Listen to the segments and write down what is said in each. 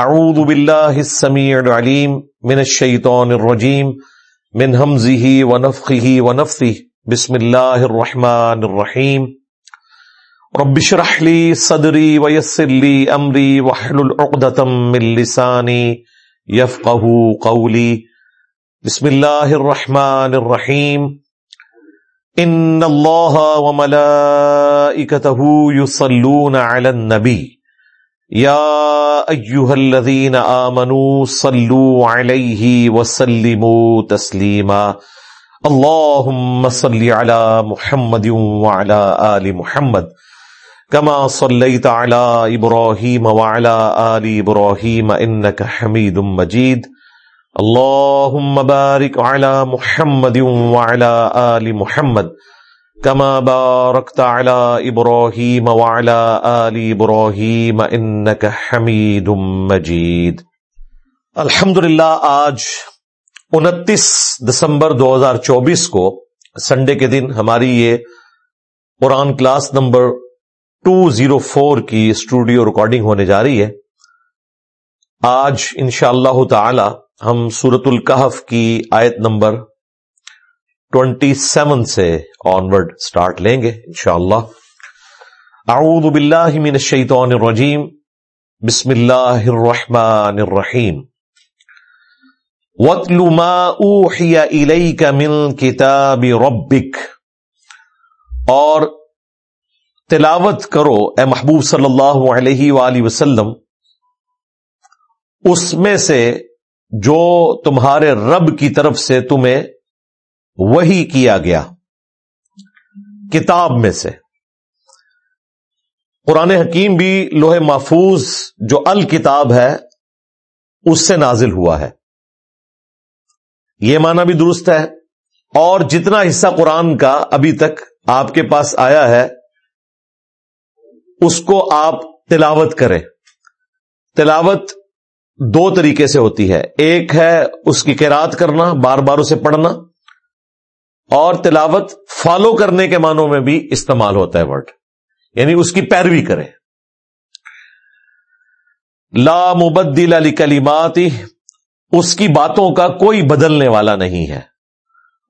اعوذ باللہ السمیع العلیم من الشیطان الرجیم من حمزه ونفخه ونفثه بسم اللہ الرحمن الرحیم رب اشرح لي صدری ويسر لي امری واحلل عقدة من لسانی يفقهوا قولی بسم اللہ الرحمن الرحیم ان اللہ وملائکته يصلون على النبی یا ایوہ الذین آمنوا صلو علیہ وسلموا تسلیما اللہم صلی علی محمد وعلا آل محمد کما صلیت علی ابراہیم وعلا آل ابراہیم انکا حمید مجید اللہم بارک علی محمد وعلا آل محمد کما بارکت علی ابراہیم وعلی آل ابراہیم انکا حمید مجید الحمد آج انتیس دسمبر دو ہزار چوبیس کو سنڈے کے دن ہماری یہ Quran class number two zero four کی اسٹوڈیو ریکارڈنگ ہونے جا رہی ہے۔ آج انشاء اللہ تعالی ہم سورت القحف کی آیت نمبر ٹوینٹی سیون سے آنورڈ اسٹارٹ لیں گے انشاءاللہ۔ اعوذ باللہ من الشیطان الرجیم۔ بسم اللہ الرحمن الرحیم۔ وَاتْلُ مَا أُوحِيَ إِلَيْكَ مِن كِتَابِ رَبِّكَ۔ اور تلاوت کرو اے محبوب صلی اللہ علیہ وآلہ وسلم۔ اس میں سے جو تمہارے رب کی طرف سے تمہیں وہی کیا گیا کتاب میں سے۔ قرآن حکیم بھی لوہے محفوظ جو الکتاب ہے، اس سے نازل ہوا ہے۔ یہ معنی بھی درست ہے۔ اور جتنا حصہ قرآن کا ابھی تک آپ کے پاس آیا ہے، اس کو آپ تلاوت کریں۔ تلاوت دو طریقے سے ہوتی ہے۔ ایک ہے اس کی قرات کرنا، بار بار اسے پڑھنا۔ اور تلاوت فالو کرنے کے معنوں میں بھی استعمال ہوتا ہے ورڈ۔ یعنی اس کی پیروی کرے لا مبدل علی کلیماتی اس کی باتوں کا کوئی بدلنے والا نہیں ہے۔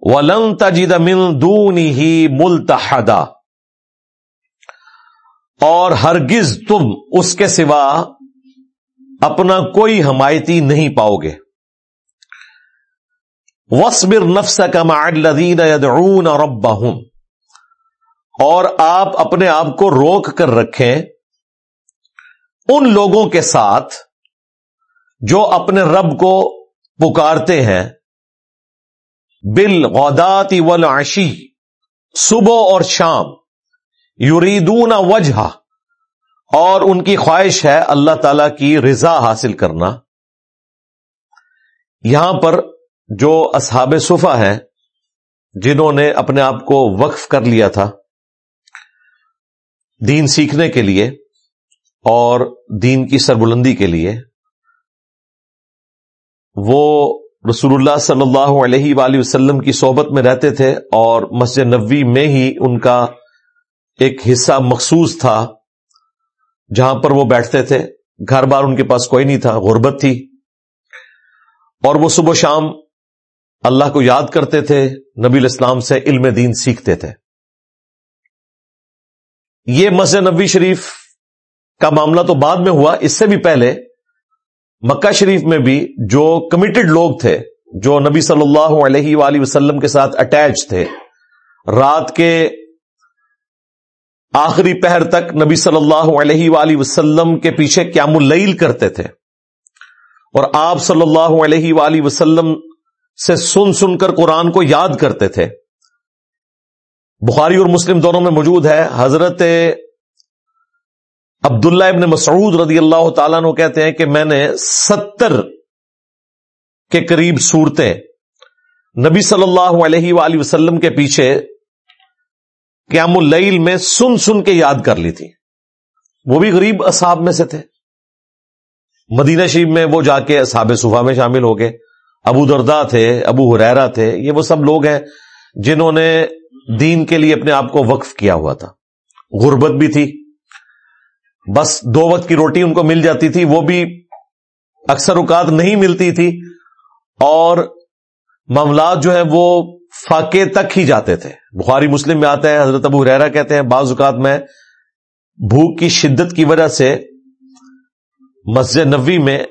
ولن تجد من دونی ہی ملتحدا اور ہرگز تم اس کے سوا اپنا کوئی حمایتی نہیں پاؤ گے۔ وسبر نفس کا معلدین یدعون ربهم اور آپ اپنے آپ کو روک کر رکھیں ان لوگوں کے ساتھ جو اپنے رب کو پکارتے ہیں۔ بل غداتی والعشی، صبح اور شام، یریدون وجہ اور ان کی خواہش ہے اللہ تعالی کی رضا حاصل کرنا۔ یہاں پر جو اصحاب صفا ہیں، جنہوں نے اپنے آپ کو وقف کر لیا تھا دین سیکھنے کے لیے اور دین کی سربلندی کے لیے، وہ رسول اللہ صلی اللہ علیہ وآلہ وسلم کی صحبت میں رہتے تھے اور مسجد نبوی میں ہی ان کا ایک حصہ مخصوص تھا جہاں پر وہ بیٹھتے تھے۔ گھر بار ان کے پاس کوئی نہیں تھا، غربت تھی۔ اور وہ صبح شام اللہ کو یاد کرتے تھے، نبی الاسلام سے علم دین سیکھتے تھے۔ یہ مسجد نبی شریف کا معاملہ تو بعد میں ہوا، اس سے بھی پہلے مکہ شریف میں بھی جو کمیٹڈ لوگ تھے، جو نبی صلی اللہ علیہ وآلہ وسلم کے ساتھ اٹیچ تھے، رات کے آخری پہر تک نبی صلی اللہ علیہ وآلہ وسلم کے پیچھے قیام اللیل کرتے تھے۔ اور آپ صلی اللہ علیہ وآلہ وسلم سے سن سن کر قرآن کو یاد کرتے تھے۔ بخاری اور مسلم دونوں میں موجود ہے۔ حضرت عبداللہ ابن مسعود رضی اللہ تعالیٰ نے کہتے ہیں کہ میں نے ستر کے قریب صورتیں نبی صلی اللہ علیہ وآلہ وسلم کے پیچھے قیام اللیل میں سن سن کے یاد کر لی تھی۔ وہ بھی غریب اصحاب میں سے تھے۔ مدینہ شریف میں وہ جا کے اصحاب صفحہ میں شامل ہو گئے۔ ابو دردا تھے، ابو حریرا تھے، یہ وہ سب لوگ ہیں جنہوں نے دین کے لیے اپنے آپ کو وقف کیا ہوا تھا۔ غربت بھی تھی۔ بس دو وقت کی روٹی ان کو مل جاتی تھی، وہ بھی اکثر اوقات نہیں ملتی تھی۔ اور معاملات جو ہیں وہ فاقے تک ہی جاتے تھے۔ بخاری مسلم میں آتا ہے، حضرت ابو ریرا کہتے ہیں، بعض اوقات میں بھوک کی شدت کی وجہ سے مسجد نبی میں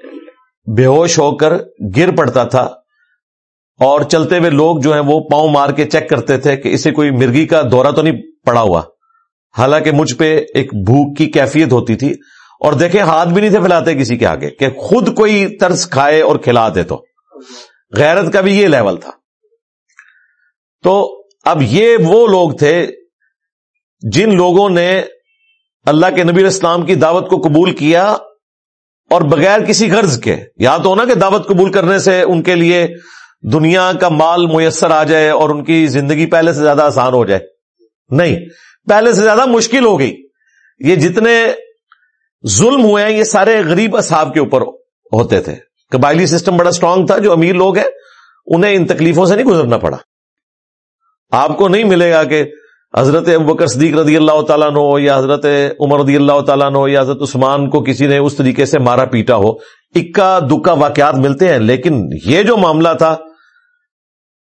بے ہوش ہو کر گر پڑتا تھا اور چلتے ہوئے لوگ جو ہیں وہ پاؤں مار کے چیک کرتے تھے کہ اسے کوئی مرگی کا دورہ تو نہیں پڑا ہوا۔ حالانکہ مجھ پہ ایک بھوک کی کیفیت ہوتی تھی اور دیکھیں ہاتھ بھی نہیں تھے پھیلاتے کسی کے آگے کہ خود کوئی طرز کھائے اور کھلا دے تو۔ غیرت کا بھی یہ لیول تھا۔ تو اب یہ وہ لوگ تھے جن لوگوں نے اللہ کے نبی اسلام کی دعوت کو قبول کیا اور بغیر کسی غرض کے یا تو ہونا کہ دعوت قبول کرنے سے ان کے لیے دنیا کا مال میسر آ جائے اور ان کی زندگی پہلے سے زیادہ آسان ہو جائے۔ نہیں، پہلے سے زیادہ مشکل ہو گئی۔ یہ جتنے ظلم ہوئے ہیں، یہ سارے غریب اصحاب کے اوپر ہوتے تھے۔ قبائلی سسٹم بڑا اسٹرانگ تھا، جو امیر لوگ ہیں، انہیں ان تکلیفوں سے نہیں گزرنا پڑا۔ آپ کو نہیں ملے گا کہ حضرت بکر صدیق رضی اللہ تعالیٰ نو یا حضرت عمر رضی اللہ تعالیٰ نو یا حضرت عثمان کو کسی نے اس طریقے سے مارا پیٹا ہو، اکا دکا واقعات ملتے ہیں، لیکن یہ جو معاملہ تھا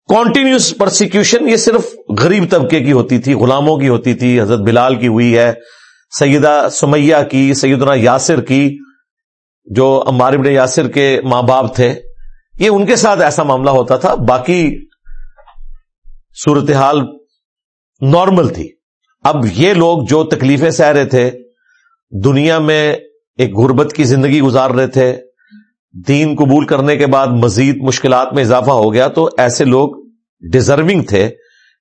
کانٹینیوس پرسیکیوشن یہ صرف غریب طبقے کی ہوتی تھی، غلاموں کی ہوتی تھی، حضرت بلال کی ہوئی ہے، سیدہ سمیہ کی، سیدنا یاسر کی، جو ابن یاسر کے ماں باپ تھے، یہ ان کے ساتھ ایسا معاملہ ہوتا تھا۔ باقی صورتحال نارمل تھی۔ اب یہ لوگ جو تکلیفیں سہ رہے تھے، دنیا میں ایک غربت کی زندگی گزار رہے تھے، دین قبول کرنے کے بعد مزید مشکلات میں اضافہ ہو گیا، تو ایسے لوگ ڈیزرونگ تھے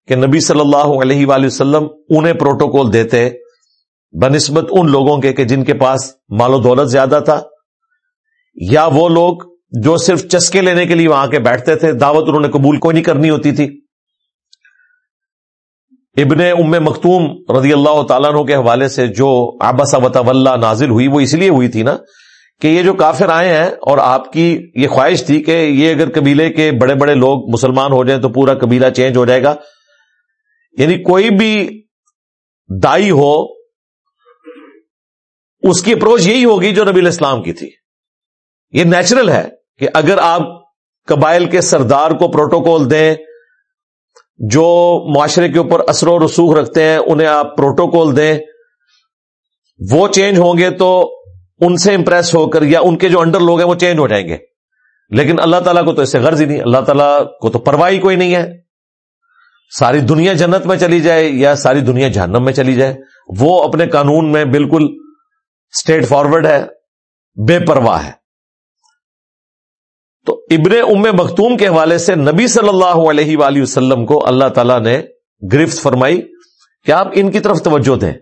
کہ نبی صلی اللہ علیہ وآلہ وسلم انہیں پروٹوکول دیتے، بنسبت ان لوگوں کے کہ جن کے پاس مال و دولت زیادہ تھا۔ یا وہ لوگ جو صرف چسکے لینے کے لیے وہاں کے بیٹھتے تھے، دعوت انہوں نے قبول کوئی نہیں کرنی ہوتی تھی۔ ابن ام مختوم رضی اللہ تعالیٰ عنہ کے حوالے سے جو آبا وطا نازل ہوئی، وہ اس لیے ہوئی تھی نا کہ یہ جو کافر آئے ہیں اور آپ کی یہ خواہش تھی کہ یہ اگر قبیلے کے بڑے بڑے لوگ مسلمان ہو جائیں تو پورا قبیلہ چینج ہو جائے گا۔ یعنی کوئی بھی دائی ہو، اس کی اپروچ یہی ہوگی جو نبی الاسلام کی تھی۔ یہ نیچرل ہے کہ اگر آپ قبائل کے سردار کو پروٹوکول دیں جو معاشرے کے اوپر اثر و رسوخ رکھتے ہیں، انہیں آپ پروٹوکول دیں۔ وہ چینج ہوں گے تو ان سے امپریس ہو کر یا ان کے جو انڈر لوگ ہیں وہ چینج ہو جائیں گے۔ لیکن اللہ تعالیٰ کو تو اس سے غرض ہی نہیں، اللہ تعالیٰ کو تو پرواہی کوئی نہیں ہے۔ ساری دنیا جنت میں چلی جائے یا ساری دنیا جہنم میں چلی جائے، وہ اپنے قانون میں بالکل اسٹریٹ فارورڈ ہے، بے پرواہ ہے۔ تو ابن ام مختوم کے حوالے سے نبی صلی اللہ علیہ وآلہ وسلم کو اللہ تعالیٰ نے گرفت فرمائی کہ آپ ان کی طرف توجہ دیں۔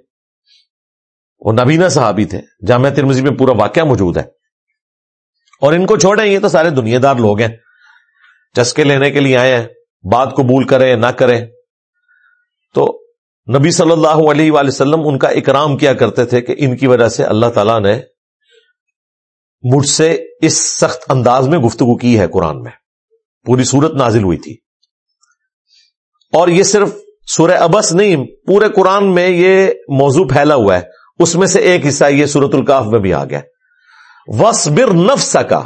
وہ نبینا صحابی تھے۔ جامعہ ترمزی میں پورا واقعہ موجود ہے۔ اور ان کو چھوڑیں، یہ تو سارے دنیا دار لوگ ہیں۔ چسکے لینے کے لیے آئے ہیں، بات قبول کریں، نہ کریں۔ تو نبی صلی اللہ علیہ وآلہ وسلم ان کا اکرام کیا کرتے تھے کہ ان کی وجہ سے اللہ تعالیٰ نے مجھ سے اس سخت انداز میں گفتگو کی ہے قرآن میں۔ پوری صورت نازل ہوئی تھی۔ اور یہ صرف سورہ ابس نہیں، پورے قرآن میں یہ موضوع پھیلا ہوا ہے۔ اس میں سے ایک حصہ یہ سورت القاف میں بھی آ گیا۔ وسبر نفس کا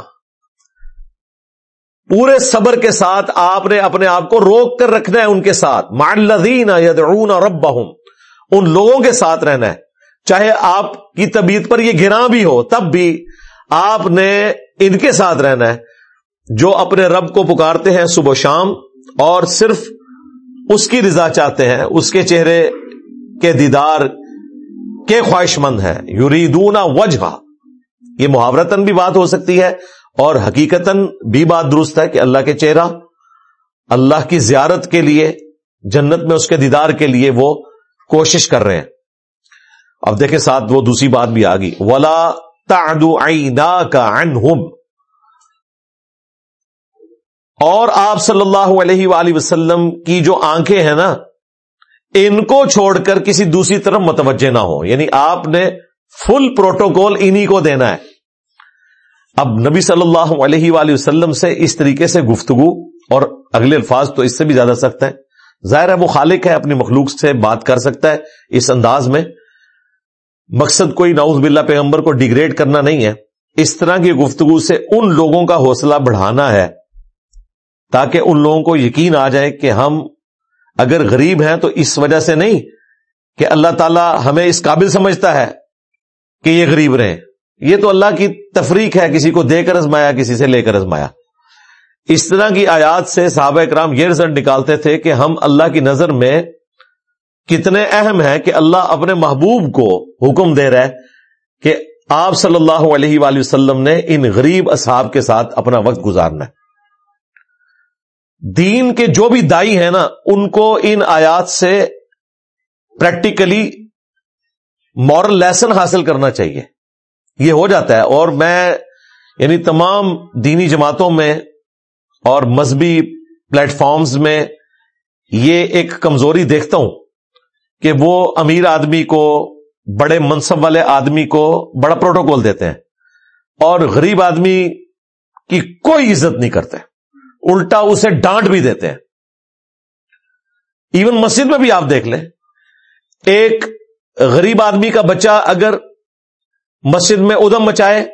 پورے صبر کے ساتھ آپ نے اپنے آپ کو روک کر رکھنا ہے ان کے ساتھ۔ مالدین یدعون ربہم ان لوگوں کے ساتھ رہنا ہے۔ چاہے آپ کی طبیعت پر یہ گراں بھی ہو، تب بھی آپ نے ان کے ساتھ رہنا ہے جو اپنے رب کو پکارتے ہیں صبح و شام اور صرف اس کی رضا چاہتے ہیں، اس کے چہرے کے دیدار کے خواہش مند ہے یوریدون وجہ یہ محاورتن بھی بات ہو سکتی ہے اور حقیقتاً بھی بات درست ہے کہ اللہ کے چہرہ، اللہ کی زیارت کے لیے، جنت میں اس کے دیدار کے لیے وہ کوشش کر رہے ہیں۔ اب دیکھیں ساتھ وہ دوسری بات بھی آ گئی ولا تعدو عینا اور آپ صلی اللہ علیہ وآلہ وسلم کی جو آنکھیں ہیں نا، ان کو چھوڑ کر کسی دوسری طرف متوجہ نہ ہو یعنی آپ نے فل پروٹوکول انہی کو دینا ہے۔ اب نبی صلی اللہ علیہ وآلہ وسلم سے اس طریقے سے گفتگو، اور اگلے الفاظ تو اس سے بھی زیادہ سخت ہے ظاہر ہے وہ خالق ہے، اپنی مخلوق سے بات کر سکتا ہے اس انداز میں۔ مقصد کوئی ناؤز باللہ پیغمبر کو ڈیگریڈ کرنا نہیں ہے۔ اس طرح کی گفتگو سے ان لوگوں کا حوصلہ بڑھانا ہے۔ تاکہ ان لوگوں کو یقین آ جائے کہ ہم اگر غریب ہیں تو اس وجہ سے نہیں کہ اللہ تعالی ہمیں اس قابل سمجھتا ہے کہ یہ غریب رہے یہ تو اللہ کی تفریق ہے، کسی کو دے کر ازمایا کسی سے لے کر ازمایا اس طرح کی آیات سے صحابہ اکرام یہ رزلٹ نکالتے تھے کہ ہم اللہ کی نظر میں کتنے اہم ہے کہ اللہ اپنے محبوب کو حکم دے رہا ہے کہ آپ صلی اللہ علیہ وآلہ وسلم نے ان غریب اصحاب کے ساتھ اپنا وقت گزارنا ہے۔ دین کے جو بھی دائی ہیں نا، ان کو ان آیات سے پریکٹیکلی مورل لیسن حاصل کرنا چاہیے۔ یہ ہو جاتا ہے اور میں یعنی تمام دینی جماعتوں میں اور مذہبی پلیٹ فارمز میں یہ ایک کمزوری دیکھتا ہوں۔ کہ وہ امیر آدمی کو، بڑے منصب والے آدمی کو بڑا پروٹوکول دیتے ہیں اور غریب آدمی کی کوئی عزت نہیں کرتے الٹا اسے ڈانٹ بھی دیتے ہیں۔ ایون مسجد میں بھی آپ دیکھ لیں، ایک غریب آدمی کا بچہ اگر مسجد میں ادم مچائے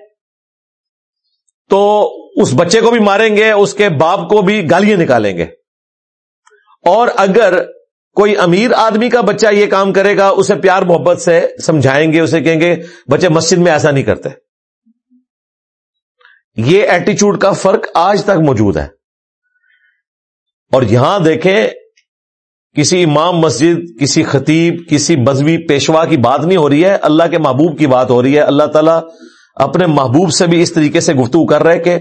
تو اس بچے کو بھی ماریں گے، اس کے باپ کو بھی گالیاں نکالیں گے۔ اور اگر کوئی امیر آدمی کا بچہ یہ کام کرے گا، اسے پیار محبت سے سمجھائیں گے، اسے کہیں گے، بچے مسجد میں ایسا نہیں کرتے۔ یہ ایٹیچیوڈ کا فرق آج تک موجود ہے۔ اور یہاں دیکھیں، کسی امام مسجد، کسی خطیب، کسی مذہبی پیشوا کی بات نہیں ہو رہی ہے، اللہ کے محبوب کی بات ہو رہی ہے۔ اللہ تعالیٰ اپنے محبوب سے بھی اس طریقے سے گفتگو کر رہے کہ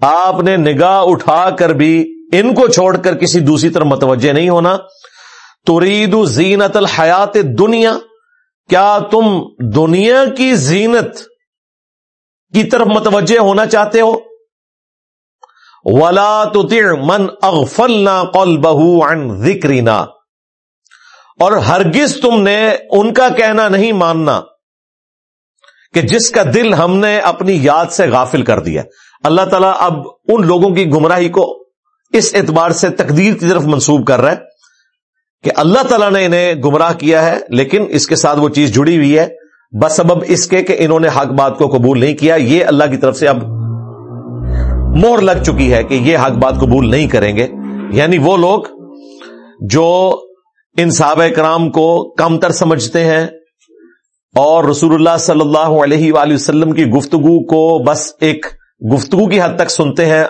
آپ نے نگاہ اٹھا کر بھی ان کو چھوڑ کر کسی دوسری طرف متوجہ نہیں ہونا۔ ترید زینت الحیات دنیا، کیا تم دنیا کی زینت کی طرف متوجہ ہونا چاہتے ہو؟ ولا تو من اغفلنا قلبه عن ذکرینا اور ہرگز تم نے ان کا کہنا نہیں ماننا کہ جس کا دل ہم نے اپنی یاد سے غافل کر دیا۔ اللہ تعالیٰ اب ان لوگوں کی گمراہی کو اس اعتبار سے تقدیر کی طرف منسوب کر رہا ہے۔ کہ اللہ تعالیٰ نے انہیں گمراہ کیا ہے، لیکن اس کے ساتھ وہ چیز جڑی ہوئی ہے۔ بس سبب اس کے کہ انہوں نے حق بات کو قبول نہیں کیا۔ یہ اللہ کی طرف سے اب مور لگ چکی ہے کہ یہ حق بات قبول نہیں کریں گے۔ یعنی وہ لوگ جو ان صحابہ کرام کو کم تر سمجھتے ہیں اور رسول اللہ صلی اللہ علیہ وآلہ وسلم کی گفتگو کو بس ایک گفتگو کی حد تک سنتے ہیں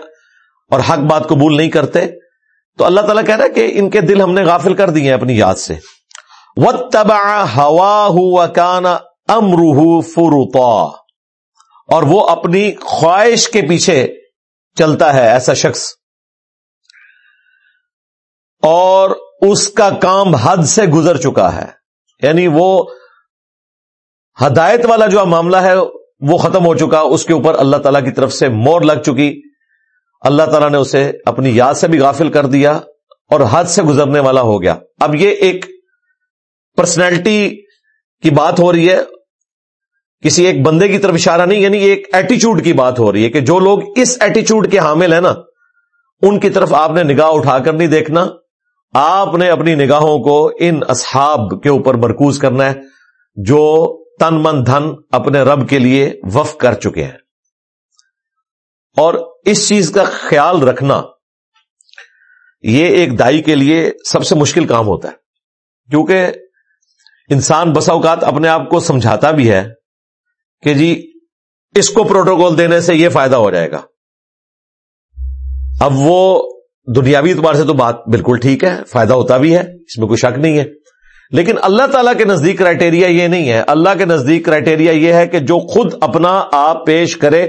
اور حق بات قبول نہیں کرتے تو اللہ تعالیٰ کہہ رہا ہے کہ ان کے دل ہم نے غافل کر دیے اپنی یاد سے۔ و تبا ہوا ہوا کانا فروتا اور وہ اپنی خواہش کے پیچھے چلتا ہے ایسا شخص۔ اور اس کا کام حد سے گزر چکا ہے۔ یعنی وہ ہدایت والا جو معاملہ ہے وہ ختم ہو چکا، اس کے اوپر اللہ تعالی کی طرف سے مور لگ چکی۔ اللہ تعالیٰ نے اسے اپنی یاد سے بھی غافل کر دیا اور حد سے گزرنے والا ہو گیا۔ اب یہ ایک پرسنالٹی کی بات ہو رہی ہے۔ کسی ایک بندے کی طرف اشارہ نہیں یعنی ایک ایٹیچیوڈ کی بات ہو رہی ہے کہ جو لوگ اس ایٹیچیوڈ کے حامل ہیں نا، ان کی طرف آپ نے نگاہ اٹھا کر نہیں دیکھنا۔ آپ نے اپنی نگاہوں کو ان اصحاب کے اوپر مرکوز کرنا ہے، جو تن من دھن اپنے رب کے لیے وف کر چکے ہیں۔ اور اس چیز کا خیال رکھنا یہ ایک دائی کے لیے سب سے مشکل کام ہوتا ہے۔ کیونکہ انسان بسا اوقات اپنے آپ کو سمجھاتا بھی ہے کہ جی اس کو پروٹوکول دینے سے یہ فائدہ ہو جائے گا۔ اب وہ دنیاوی اعتبار سے تو بات بالکل ٹھیک ہے، فائدہ ہوتا بھی ہے، اس میں کوئی شک نہیں ہے۔ لیکن اللہ تعالیٰ کے نزدیک کرائٹیریا یہ نہیں ہے۔ اللہ کے نزدیک کرائٹیریا یہ ہے کہ جو خود اپنا آپ پیش کرے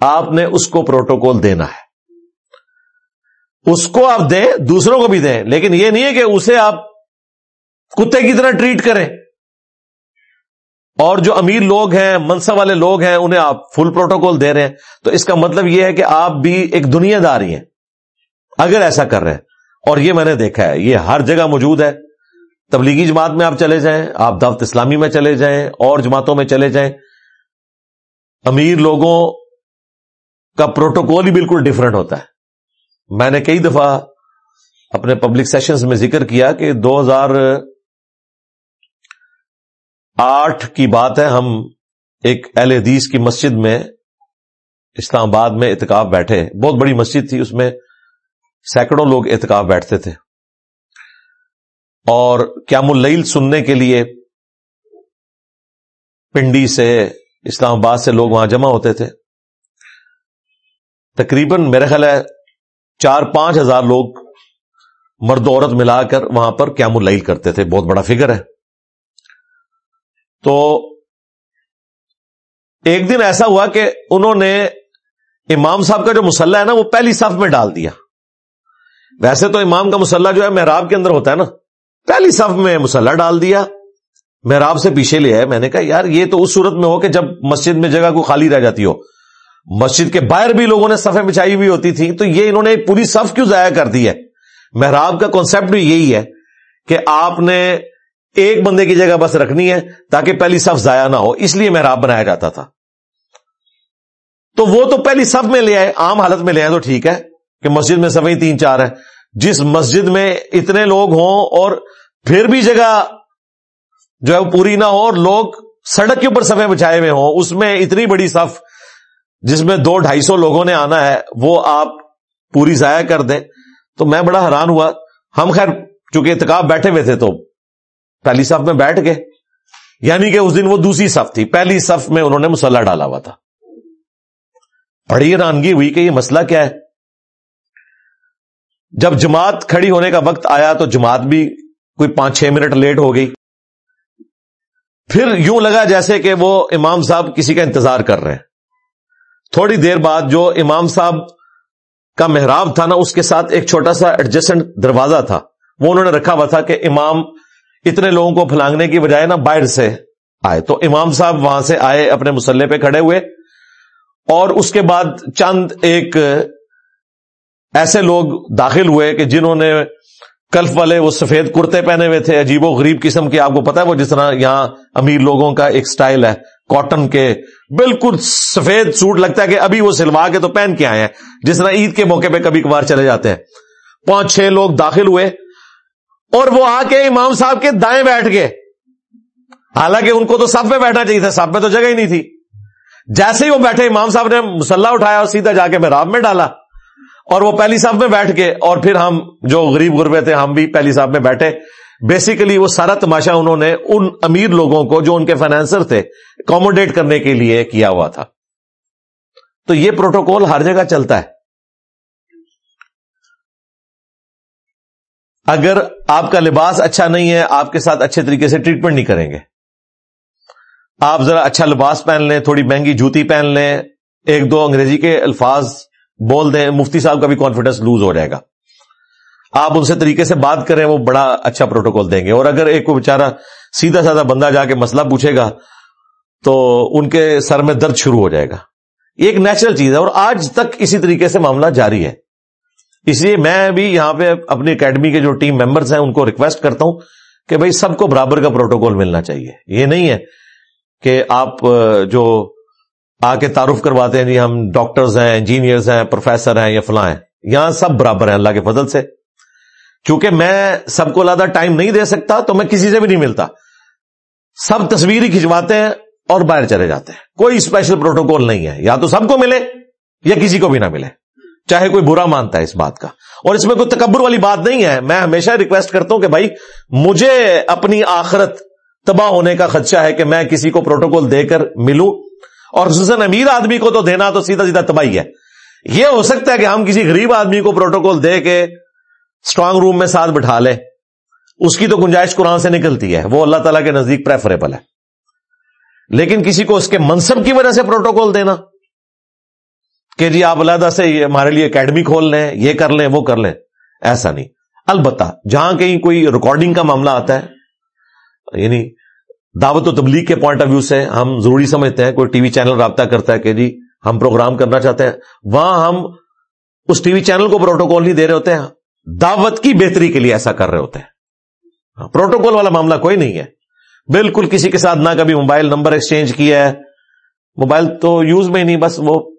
آپ نے اس کو پروٹوکول دینا ہے۔ اس کو آپ دیں، دوسروں کو بھی دیں، لیکن یہ نہیں ہے کہ اسے آپ کتے کی طرح ٹریٹ کریں۔ اور جو امیر لوگ ہیں، منصب والے لوگ ہیں، انہیں آپ فل پروٹوکول دے رہے ہیں۔ تو اس کا مطلب یہ ہے کہ آپ بھی ایک دنیا داری ہیں۔ اگر ایسا کر رہے ہیں، اور یہ میں نے دیکھا ہے، یہ ہر جگہ موجود ہے۔ تبلیغی جماعت میں آپ چلے جائیں، آپ دعوت اسلامی میں چلے جائیں، اور جماعتوں میں چلے جائیں۔ امیر لوگوں کا پروٹوکول ہی بالکل ڈفرنٹ ہوتا ہے۔ میں نے کئی دفعہ اپنے پبلک سیشنز میں ذکر کیا کہ دو ہزار آٹھ کی بات ہے، ہم ایک اہل حدیث کی مسجد میں اسلام آباد میں اعتکاف بیٹھے بہت بڑی مسجد تھی، اس میں سینکڑوں لوگ اعتکاف بیٹھتے تھے۔ اور قیام اللیل سننے کے لیے پنڈی سے، اسلام آباد سے لوگ وہاں جمع ہوتے تھے۔ تقریباً میرا خیال ہے چار پانچ ہزار لوگ مرد عورت ملا کر وہاں پر قیام اللیل کرتے تھے۔ بہت بڑا فگر ہے۔ تو ایک دن ایسا ہوا کہ انہوں نے امام صاحب کا جو مسلح ہے نا، وہ پہلی صف میں ڈال دیا۔ ویسے تو امام کا مسلح جو ہے، محراب کے اندر ہوتا ہے نا۔ پہلی صف میں مسلح ڈال دیا۔ محراب سے پیچھے لے آئے۔ میں نے کہا، یار، یہ تو اس صورت میں ہو کہ جب مسجد میں جگہ کو خالی رہ جاتی ہو۔ مسجد کے باہر بھی لوگوں نے صفیں بچھائی ہوئی ہوتی تھی تو یہ انہوں نے پوری صف کیوں ضائع کر دی ہے؟ محراب کا کانسیپٹ بھی یہی ہے کہ آپ نے ایک بندے کی جگہ بس رکھنی ہے تاکہ پہلی صف ضائع نہ ہو، اس لیے محراب بنایا جاتا تھا۔ تو وہ تو پہلی صف میں لے آئے، عام حالت میں لے آئے تو ٹھیک ہے کہ مسجد میں سبھی تین چار ہیں۔ جس مسجد میں اتنے لوگ ہوں اور پھر بھی جگہ جو ہے وہ پوری نہ ہو اور لوگ سڑک کے اوپر سفے بچھائے ہوئے ہوں، اس میں اتنی بڑی صف جس میں دو ڈھائی سو لوگوں نے آنا ہے، وہ آپ پوری ضائع کر دیں۔ تو میں بڑا حیران ہوا۔ ہم خیر، چونکہ اتکاب بیٹھے ہوئے تھے تو پہلی صف میں بیٹھ گئے۔ یعنی کہ اس دن وہ دوسری صف تھی۔ پہلی صف میں انہوں نے مسلح ڈالا ہوا تھا۔ بڑی حیرانگی ہوئی کہ یہ مسئلہ کیا ہے۔ جب جماعت کھڑی ہونے کا وقت آیا تو جماعت بھی کوئی پانچ چھ منٹ لیٹ ہو گئی۔ پھر یوں لگا جیسے کہ وہ امام صاحب کسی کا انتظار کر رہے ہیں۔ تھوڑی دیر بعد جو امام صاحب کا محراب تھا نا، اس کے ساتھ ایک چھوٹا سا ایڈجسٹنٹ دروازہ تھا۔ وہ انہوں نے رکھا ہوا تھا کہ امام اتنے لوگوں کو پھلانگنے کی بجائے نا باہر سے آئے۔ تو امام صاحب وہاں سے آئے اپنے مسلح پہ کھڑے ہوئے۔ اور اس کے بعد چند ایک ایسے لوگ داخل ہوئے کہ جنہوں نے کلف والے وہ سفید کرتے پہنے ہوئے تھے، عجیب و غریب قسم کے، آپ کو پتا ہے وہ جس طرح یہاں امیر لوگوں کا ایک سٹائل ہے کاٹن کے بالکل سفید سوٹ لگتا ہے کہ ابھی وہ سلوا کے تو پہن کے آئے ہیں، جس طرح عید کے موقع پہ کبھی کبھار چلے جاتے ہیں۔ پانچ چھ لوگ داخل ہوئے اور وہ آ کے امام صاحب کے دائیں بیٹھ گئے۔ حالانکہ ان کو تو سب پہ بیٹھنا چاہیے تھا سب پہ تو جگہ ہی نہیں تھی۔ جیسے ہی وہ بیٹھے، امام صاحب نے مسلح اٹھایا اور سیدھا جا کے میں راب میں ڈالا۔ اور وہ پہلی صاحب میں بیٹھ کے اور پھر ہم جو غریب غربے تھے، ہم بھی پہلی صاحب میں بیٹھے۔ بیسیکلی وہ سارا تماشا انہوں نے ان امیر لوگوں کو جو ان کے فائنینسر تھے اکوموڈیٹ کرنے کے لیے کیا ہوا تھا۔ تو یہ پروٹوکول ہر جگہ چلتا ہے۔ اگر آپ کا لباس اچھا نہیں ہے، آپ کے ساتھ اچھے طریقے سے ٹریٹمنٹ نہیں کریں گے۔ آپ ذرا اچھا لباس پہن لیں، تھوڑی مہنگی جوتی پہن لیں، ایک دو انگریزی کے الفاظ بول دیں، مفتی صاحب کا بھی کانفیڈنس لوز ہو جائے گا۔ آپ ان سے طریقے سے بات کریں، وہ بڑا اچھا پروٹوکول دیں گے۔ اور اگر ایک کو بےچارا سیدھا سادہ بندہ جا کے مسئلہ پوچھے گا، تو ان کے سر میں درد شروع ہو جائے گا۔ یہ ایک نیچرل چیز ہے، اور آج تک اسی طریقے سے معاملہ جاری ہے۔ اس لیے میں بھی یہاں پہ اپنی اکیڈمی کے جو ٹیم ممبرس ہیں، ان کو ریکویسٹ کرتا ہوں کہ بھائی سب کو برابر کا پروٹوکول ملنا چاہیے۔ یہ نہیں ہے کہ آپ، جو آ کے تعارف کرواتے ہیں جی ہم ڈاکٹرز ہیں، انجینئرز ہیں، پروفیسر ہیں یا فلاں ہیں۔ یہاں سب برابر ہیں، اللہ کے فضل سے۔ چونکہ میں سب کو زیادہ ٹائم نہیں دے سکتا تو میں کسی سے بھی نہیں ملتا۔ سب تصویر ہی کھنچواتے ہیں اور باہر چلے جاتے ہیں۔ کوئی اسپیشل پروٹوکول نہیں ہے۔ یا تو سب کو ملے یا کسی کو بھی نہ ملے۔ چاہے کوئی برا مانتا ہے اس بات کا۔ اور اس میں کوئی تکبر والی بات نہیں ہے۔ میں ہمیشہ ریکویسٹ کرتا ہوں کہ بھائی، مجھے اپنی آخرت تباہ ہونے کا خدشہ ہے کہ میں کسی کو پروٹوکول دے کر ملوں۔ اور خصوصاً امیر آدمی کو تو دینا تو سیدھا سیدھا تباہی ہے۔ یہ ہو سکتا ہے کہ ہم کسی غریب آدمی کو پروٹوکول دے کے اسٹرانگ روم میں ساتھ بٹھا لیں اس کی تو گنجائش قرآن سے نکلتی ہے۔ وہ اللہ تعالیٰ کے نزدیک پریفریبل ہے۔ لیکن کسی کو اس کے منصب کی وجہ سے پروٹوکول دینا کہ جی آپ علیحدہ سے ہمارے لیے اکیڈمی کھول لیں، یہ کر لیں، وہ کر لیں، ایسا نہیں۔ البتہ جہاں کہیں کوئی ریکارڈنگ کا معاملہ آتا ہے یعنی دعوت و تبلیغ کے پوائنٹ آف ویو سے ہم ضروری سمجھتے ہیں، کوئی ٹی وی چینل رابطہ کرتا ہے کہ جی ہم پروگرام کرنا چاہتے ہیں۔ وہاں ہم اس ٹی وی چینل کو پروٹوکول نہیں دے رہے ہوتے ہیں۔ دعوت کی بہتری کے لیے ایسا کر رہے ہوتے ہیں۔ ہاں، پروٹوکول والا معاملہ کوئی نہیں ہے۔ بالکل کسی کے ساتھ نہ کبھی موبائل نمبر ایکسچینج کیا ہے۔ موبائل تو یوز میں ہی نہیں، بس وہ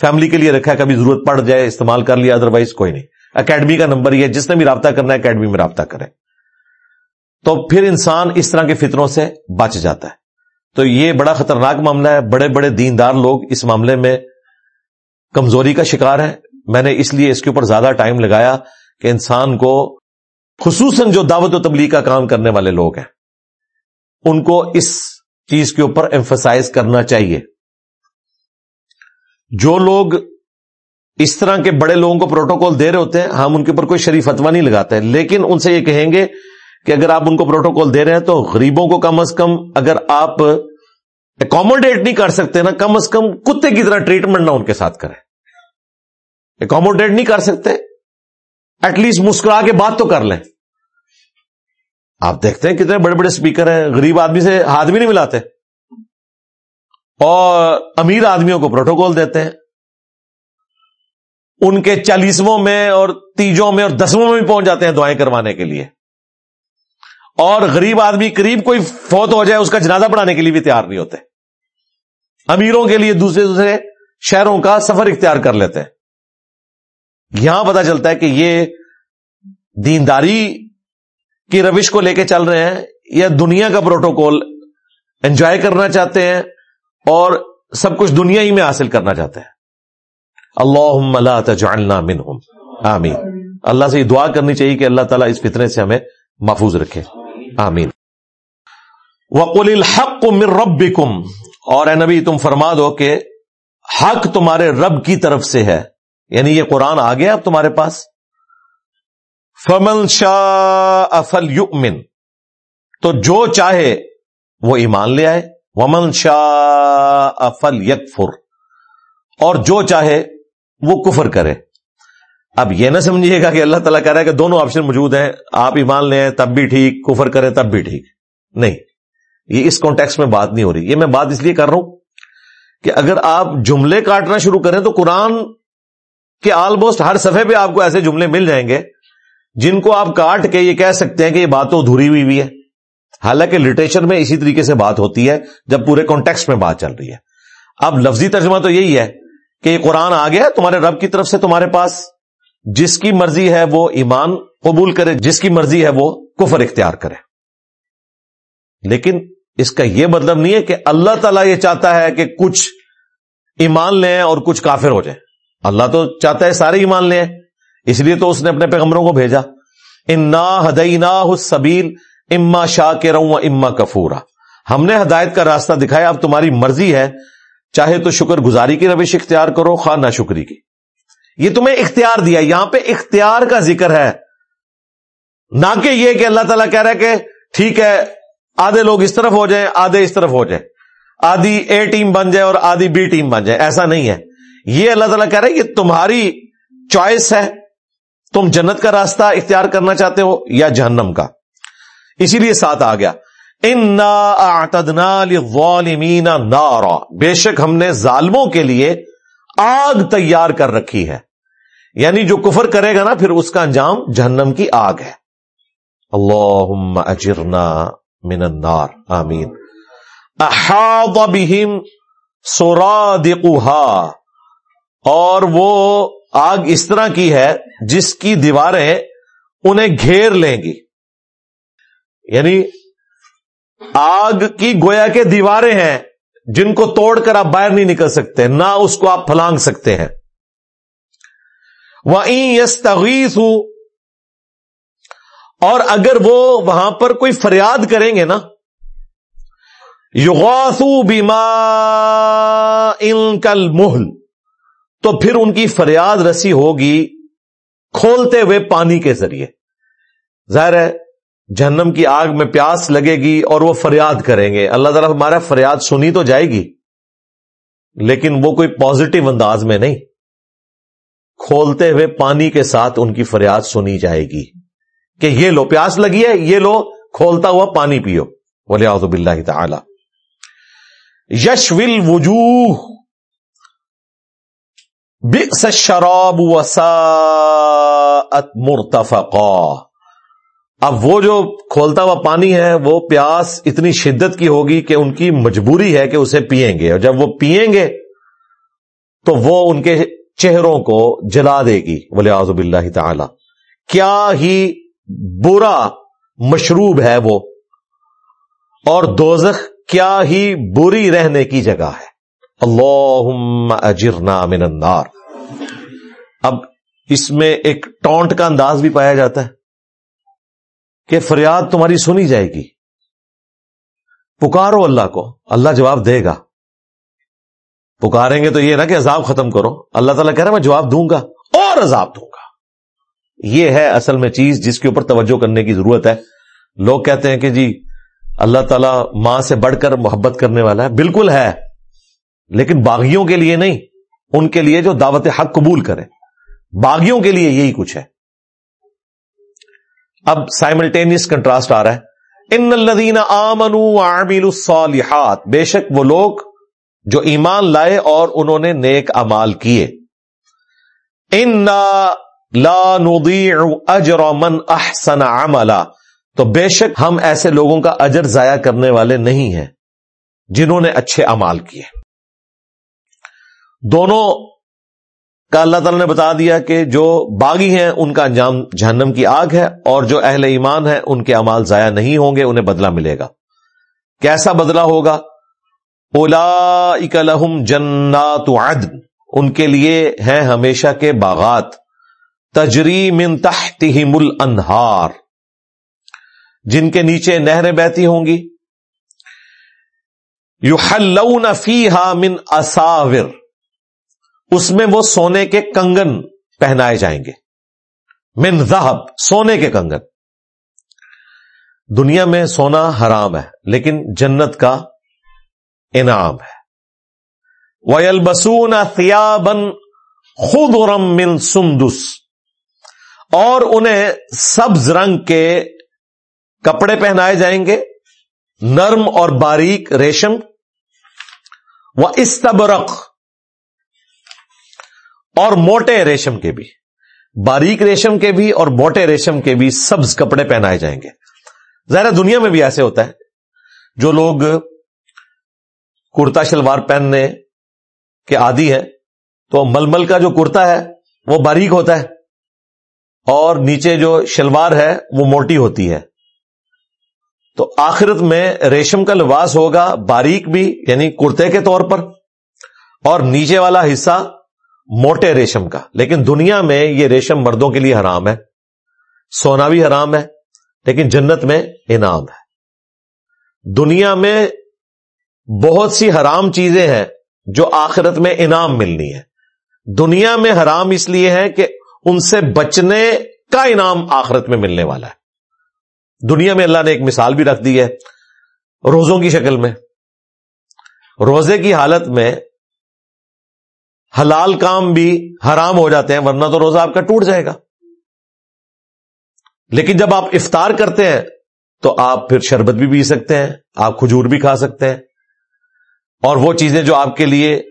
فیملی کے لیے رکھا ہے۔ کبھی ضرورت پڑ جائے، استعمال کر لیا ادروائز کوئی نہیں۔ اکیڈمی کا نمبر یہ جس نے بھی رابطہ کرنا ہے اکیڈمی میں رابطہ کرے۔ تو پھر انسان اس طرح کے فطروں سے بچ جاتا ہے۔ تو یہ بڑا خطرناک معاملہ ہے۔ بڑے بڑے دیندار لوگ اس معاملے میں کمزوری کا شکار ہیں۔ میں نے اس لیے اس کے اوپر زیادہ ٹائم لگایا کہ انسان کو خصوصاً جو دعوت و تبلیغ کا کام کرنے والے لوگ ہیں، ان کو اس چیز کے اوپر ایمفسائز کرنا چاہیے۔ جو لوگ اس طرح کے بڑے لوگوں کو پروٹوکول دے رہے ہوتے ہیں، ہم ان کے اوپر کوئی شریف فتوا نہیں لگاتے، لیکن ان سے یہ کہیں گے کہ اگر آپ ان کو پروٹوکول دے رہے ہیں تو غریبوں کو کم از کم اگر آپ اکوموڈیٹ نہیں کر سکتے نا، کم از کم کتے کی طرح ٹریٹمنٹ نہ ان کے ساتھ کریں۔ اکوموڈیٹ نہیں کر سکتے ایٹ لیسٹ مسکرا کے بات تو کر لیں۔ آپ دیکھتے ہیں کتنے بڑے بڑے اسپیکر ہیں، غریب آدمی سے ہاتھ بھی نہیں ملاتے۔ اور امیر آدمیوں کو پروٹوکول دیتے ہیں۔ ان کے چالیسووں میں اور تیجوں میں اور دسووں میں بھی پہنچ جاتے ہیں دعائیں کروانے کے لیے۔ اور غریب آدمی قریب کوئی فوت ہو جائے، اس کا جنازہ پڑھانے کے لیے بھی تیار نہیں ہوتے۔ امیروں کے لیے دوسرے دوسرے شہروں کا سفر اختیار کر لیتے ہیں۔ یہاں پتا چلتا ہے کہ یہ دینداری کی روش کو لے کے چل رہے ہیں، یا دنیا کا پروٹوکول انجوائے کرنا چاہتے ہیں اور سب کچھ دنیا ہی میں حاصل کرنا چاہتے ہیں۔ اللہ تجعلنا منہم۔ آمین۔ اللہ سے یہ دعا کرنی چاہیے کہ اللہ تعالیٰ اس فطرے سے ہمیں محفوظ رکھے۔ آمین۔ وقل الحق من ربکم اور اے نبی، تم فرما دو کہ حق تمہارے رب کی طرف سے ہے۔ یعنی یہ قرآن آ گیا اب تمہارے پاس۔ فمن شاہ افل یؤمن تو جو چاہے وہ ایمان لے آئے۔ ومن شاہ افل یکفر اور جو چاہے وہ کفر کرے۔ اب یہ نہ سمجھیے گا کہ اللہ تعالیٰ کہہ رہا ہے کہ دونوں آپشن موجود ہیں، آپ ایمان لیں تب بھی ٹھیک، کفر کریں، تب بھی ٹھیک۔ نہیں، یہ اس کانٹیکس میں بات نہیں ہو رہی۔ یہ میں بات اس لیے کر رہا ہوں کہ اگر آپ جملے کاٹنا شروع کریں تو قرآن کے آلموسٹ ہر صفحے پہ آپ کو ایسے جملے مل جائیں گے جن کو آپ کاٹ کے یہ کہہ سکتے ہیں کہ یہ بات تو ادھوری ہوئی بھی ہے حالانکہ لٹریچر میں اسی طریقے سے بات ہوتی ہے جب پورے کانٹیکس میں بات چل رہی ہے۔ اب لفظی ترجمہ تو یہی ہے کہ یہ قرآن آ گیا تمہارے رب کی طرف سے تمہارے پاس۔ جس کی مرضی ہے وہ ایمان قبول کرے، جس کی مرضی ہے وہ کفر اختیار کرے۔ لیکن اس کا یہ مطلب نہیں ہے کہ اللہ تعالیٰ یہ چاہتا ہے کہ کچھ ایمان لیں اور کچھ کافر ہو جائیں۔ اللہ تو چاہتا ہے سارے ایمان لیں، اس لیے تو اس نے اپنے پیغمبروں کو بھیجا۔ انا ہدینا سبیل اما شاہ کے رہوں اما کفورا ہم نے ہدایت کا راستہ دکھایا، اب تمہاری مرضی ہے، چاہے تو شکر گزاری کی روش اختیار کرو، خواہ نہ شکری کی۔ یہ تمہیں اختیار دیا، یہاں پہ اختیار کا ذکر ہے۔ نہ کہ یہ کہ اللہ تعالیٰ کہہ رہا ہے کہ ٹھیک ہے، آدھے لوگ اس طرف ہو جائیں، آدھے اس طرف ہو جائیں۔ آدھی اے ٹیم بن جائے اور آدھی بی ٹیم بن جائے، ایسا نہیں ہے۔ یہ اللہ تعالیٰ کہہ رہا ہے کہ تمہاری چوائس ہے۔ تم جنت کا راستہ اختیار کرنا چاہتے ہو یا جہنم کا۔ اسی لیے ساتھ آ گیا۔ ان نارا۔ بے شک ہم نے ظالموں کے لیے آگ تیار کر رکھی ہے۔ یعنی جو کفر کرے گا نا، پھر اس کا انجام جہنم کی آگ ہے۔ اللہ اجرنا من النار۔ آمین۔ احاط بہم سورادقها اور وہ آگ اس طرح کی ہے جس کی دیواریں انہیں گھیر لیں گی۔ یعنی آگ کی گویا کے دیواریں ہیں جن کو توڑ کر آپ باہر نہیں نکل سکتے، نہ اس کو آپ پھلانگ سکتے ہیں۔ وہ ہوں اور اگر وہ وہاں پر کوئی فریاد کریں گے نا یغاسو بیما ان کل محل تو پھر ان کی فریاد رسی ہوگی کھولتے ہوئے پانی کے ذریعے۔ ظاہر ہے، جہنم کی آگ میں پیاس لگے گی اور وہ فریاد کریں گے۔ اللہ تعالیٰ ہمارا فریاد سنی تو جائے گی، لیکن وہ کوئی پازیٹو انداز میں نہیں۔ کھولتے ہوئے پانی کے ساتھ ان کی فریاد سنی جائے گی کہ یہ لو، پیاس لگی ہے، یہ لو، کھولتا ہوا پانی پیو۔ بولے آزب اللہ تعالی۔ یش ول وجوہ بکس شراب وسا مرتفقا۔ اب وہ جو کھولتا ہوا پانی ہے، وہ پیاس اتنی شدت کی ہوگی کہ ان کی مجبوری ہے کہ اسے پیئیں گے۔ اور جب وہ پیئیں گے، تو وہ ان کے چہروں کو جلا دے گی بولے آزب اللہ تعالی۔ کیا ہی برا مشروب ہے وہ؟ اور دوزخ کیا ہی بری رہنے کی جگہ ہے؟ اللہ اجرنا من النار۔ اب اس میں ایک ٹونٹ کا انداز بھی پایا جاتا ہے کہ فریاد تمہاری سنی جائے گی۔ پکارو اللہ کو، اللہ جواب دے گا۔ پکاریں گے تو یہ نا کہ عذاب ختم کرو۔ اللہ تعالیٰ کہہ رہا میں جواب دوں گا، اور عذاب دوں گا۔ یہ ہے اصل میں چیز جس کے اوپر توجہ کرنے کی ضرورت ہے۔ لوگ کہتے ہیں کہ جی اللہ تعالیٰ ماں سے بڑھ کر محبت کرنے والا ہے۔ بالکل ہے، لیکن باغیوں کے لیے نہیں، ان کے لیے جو دعوت حق قبول کرے۔ باغیوں کے لیے یہی کچھ ہے۔ اب سائملٹینیس کنٹراسٹ آ رہا ہے۔ ان الدین آمن عامل الصالحات، بے شک وہ لوگ جو ایمان لائے اور انہوں نے نیک امال کیے۔ ان لا نضيع اجر من احسن عملا۔ تو بے شک ہم ایسے لوگوں کا اجر ضائع کرنے والے نہیں ہیں جنہوں نے اچھے امال کیے۔ دونوں کا اللہ تعالیٰ نے بتا دیا کہ جو باغی ہیں، ان کا انجام جہنم کی آگ ہے اور جو اہل ایمان ہے ان کے امال ضائع نہیں ہوں گے، انہیں بدلہ ملے گا۔ کیسا بدلہ ہوگا؟ اولا اکلحم جنات عدن، ان کے لیے ہیں ہمیشہ کے باغات، تجری من تحتہم الانہار۔ جن کے نیچے نہریں بہتی ہوں گی۔ یحلون فیہا من اساور۔ اس میں وہ سونے کے کنگن پہنائے جائیں گے۔ من ذہب، سونے کے کنگن۔ دنیا میں سونا حرام ہے، لیکن جنت کا انعام ہے۔ ویل بسون سیابن خود من سندس اور انہیں سبز رنگ کے کپڑے پہنائے جائیں گے، نرم اور باریک ریشم۔ و استبرق اور موٹے ریشم کے بھی۔ باریک ریشم کے بھی اور موٹے ریشم کے بھی سبز کپڑے پہنائے جائیں گے۔ ظاہر دنیا میں بھی ایسے ہوتا ہے۔ جو لوگ کرتا شلوار پہننے کے عادی ہیں تو ململ کا جو کرتا ہے، وہ باریک ہوتا ہے، اور نیچے جو شلوار ہے، وہ موٹی ہوتی ہے۔ تو آخرت میں ریشم کا لباس ہوگا باریک بھی یعنی کرتے کے طور پر، اور نیچے والا حصہ موٹے ریشم کا۔ لیکن دنیا میں یہ ریشم مردوں کے لیے حرام ہے، سونا بھی حرام ہے، لیکن جنت میں انعام ہے۔ دنیا میں بہت سی حرام چیزیں ہیں جو آخرت میں انعام ملنی ہے دنیا میں حرام اس لیے ہے کہ ان سے بچنے کا انعام آخرت میں ملنے والا ہے۔ دنیا میں اللہ نے ایک مثال بھی رکھ دی ہے روزوں کی شکل میں۔ روزے کی حالت میں حلال کام بھی حرام ہو جاتے ہیں، ورنہ تو روزہ آپ کا ٹوٹ جائے گا۔ لیکن جب آپ افطار کرتے ہیں تو آپ پھر شربت بھی پی سکتے ہیں، آپ کھجور بھی کھا سکتے ہیں۔ اور وہ چیزیں جو آپ کے لیے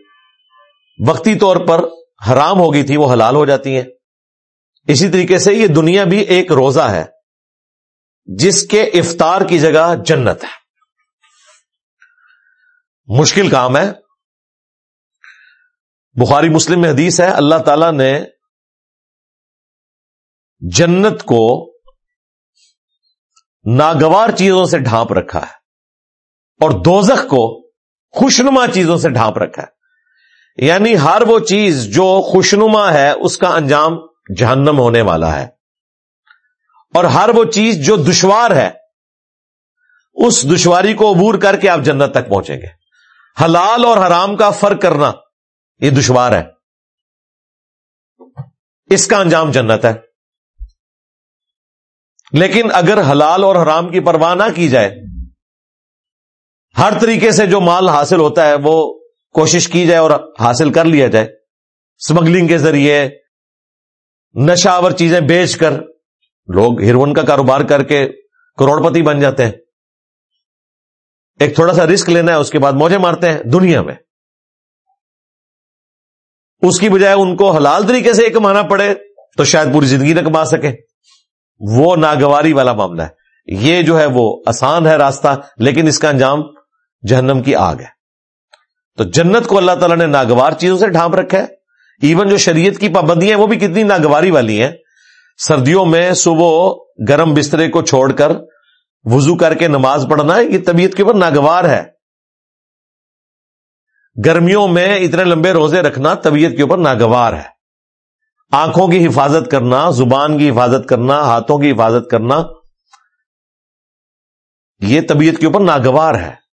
وقتی طور پر حرام ہو گئی تھی وہ حلال ہو جاتی ہیں۔ اسی طریقے سے یہ دنیا بھی ایک روزہ ہے، جس کے افطار کی جگہ جنت ہے۔ مشکل کام ہے۔ بخاری مسلم میں حدیث ہے، اللہ تعالی نے جنت کو ناگوار چیزوں سے ڈھانپ رکھا ہے اور دوزخ کو خوشنما چیزوں سے ڈھانپ رکھا ہے۔ یعنی ہر وہ چیز جو خوشنما ہے، اس کا انجام جہنم ہونے والا ہے۔ اور ہر وہ چیز جو دشوار ہے، اس دشواری کو عبور کر کے آپ جنت تک پہنچیں گے۔ حلال اور حرام کا فرق کرنا یہ دشوار ہے۔ اس کا انجام جنت ہے۔ لیکن اگر حلال اور حرام کی پرواہ نہ کی جائے ہر طریقے سے جو مال حاصل ہوتا ہے، وہ کوشش کی جائے اور حاصل کر لیا جائے۔ اسمگلنگ کے ذریعے نشاور چیزیں بیچ کر لوگ ہیروئن کا کاروبار کر کے کروڑ پتی بن جاتے ہیں۔ ایک تھوڑا سا رسک لینا ہے، اس کے بعد موجے مارتے ہیں دنیا میں۔ اس کی بجائے ان کو حلال طریقے سے کمانا پڑے تو شاید پوری زندگی نہ کما سکے۔ وہ ناگواری والا معاملہ ہے۔ یہ جو ہے وہ آسان ہے راستہ، لیکن اس کا انجام جہنم کی آگ ہے۔ تو جنت کو اللہ تعالیٰ نے ناگوار چیزوں سے ڈھانپ رکھا ہے۔ ایون جو شریعت کی پابندیاں وہ بھی کتنی ناگواری والی ہیں۔ سردیوں میں صبح گرم بسترے کو چھوڑ کر وضو کر کے نماز پڑھنا یہ طبیعت کے اوپر ناگوار ہے۔ گرمیوں میں اتنے لمبے روزے رکھنا طبیعت کے اوپر ناگوار ہے۔ آنکھوں کی حفاظت کرنا، زبان کی حفاظت کرنا، ہاتھوں کی حفاظت کرنا، یہ طبیعت کے اوپر ناگوار ہے۔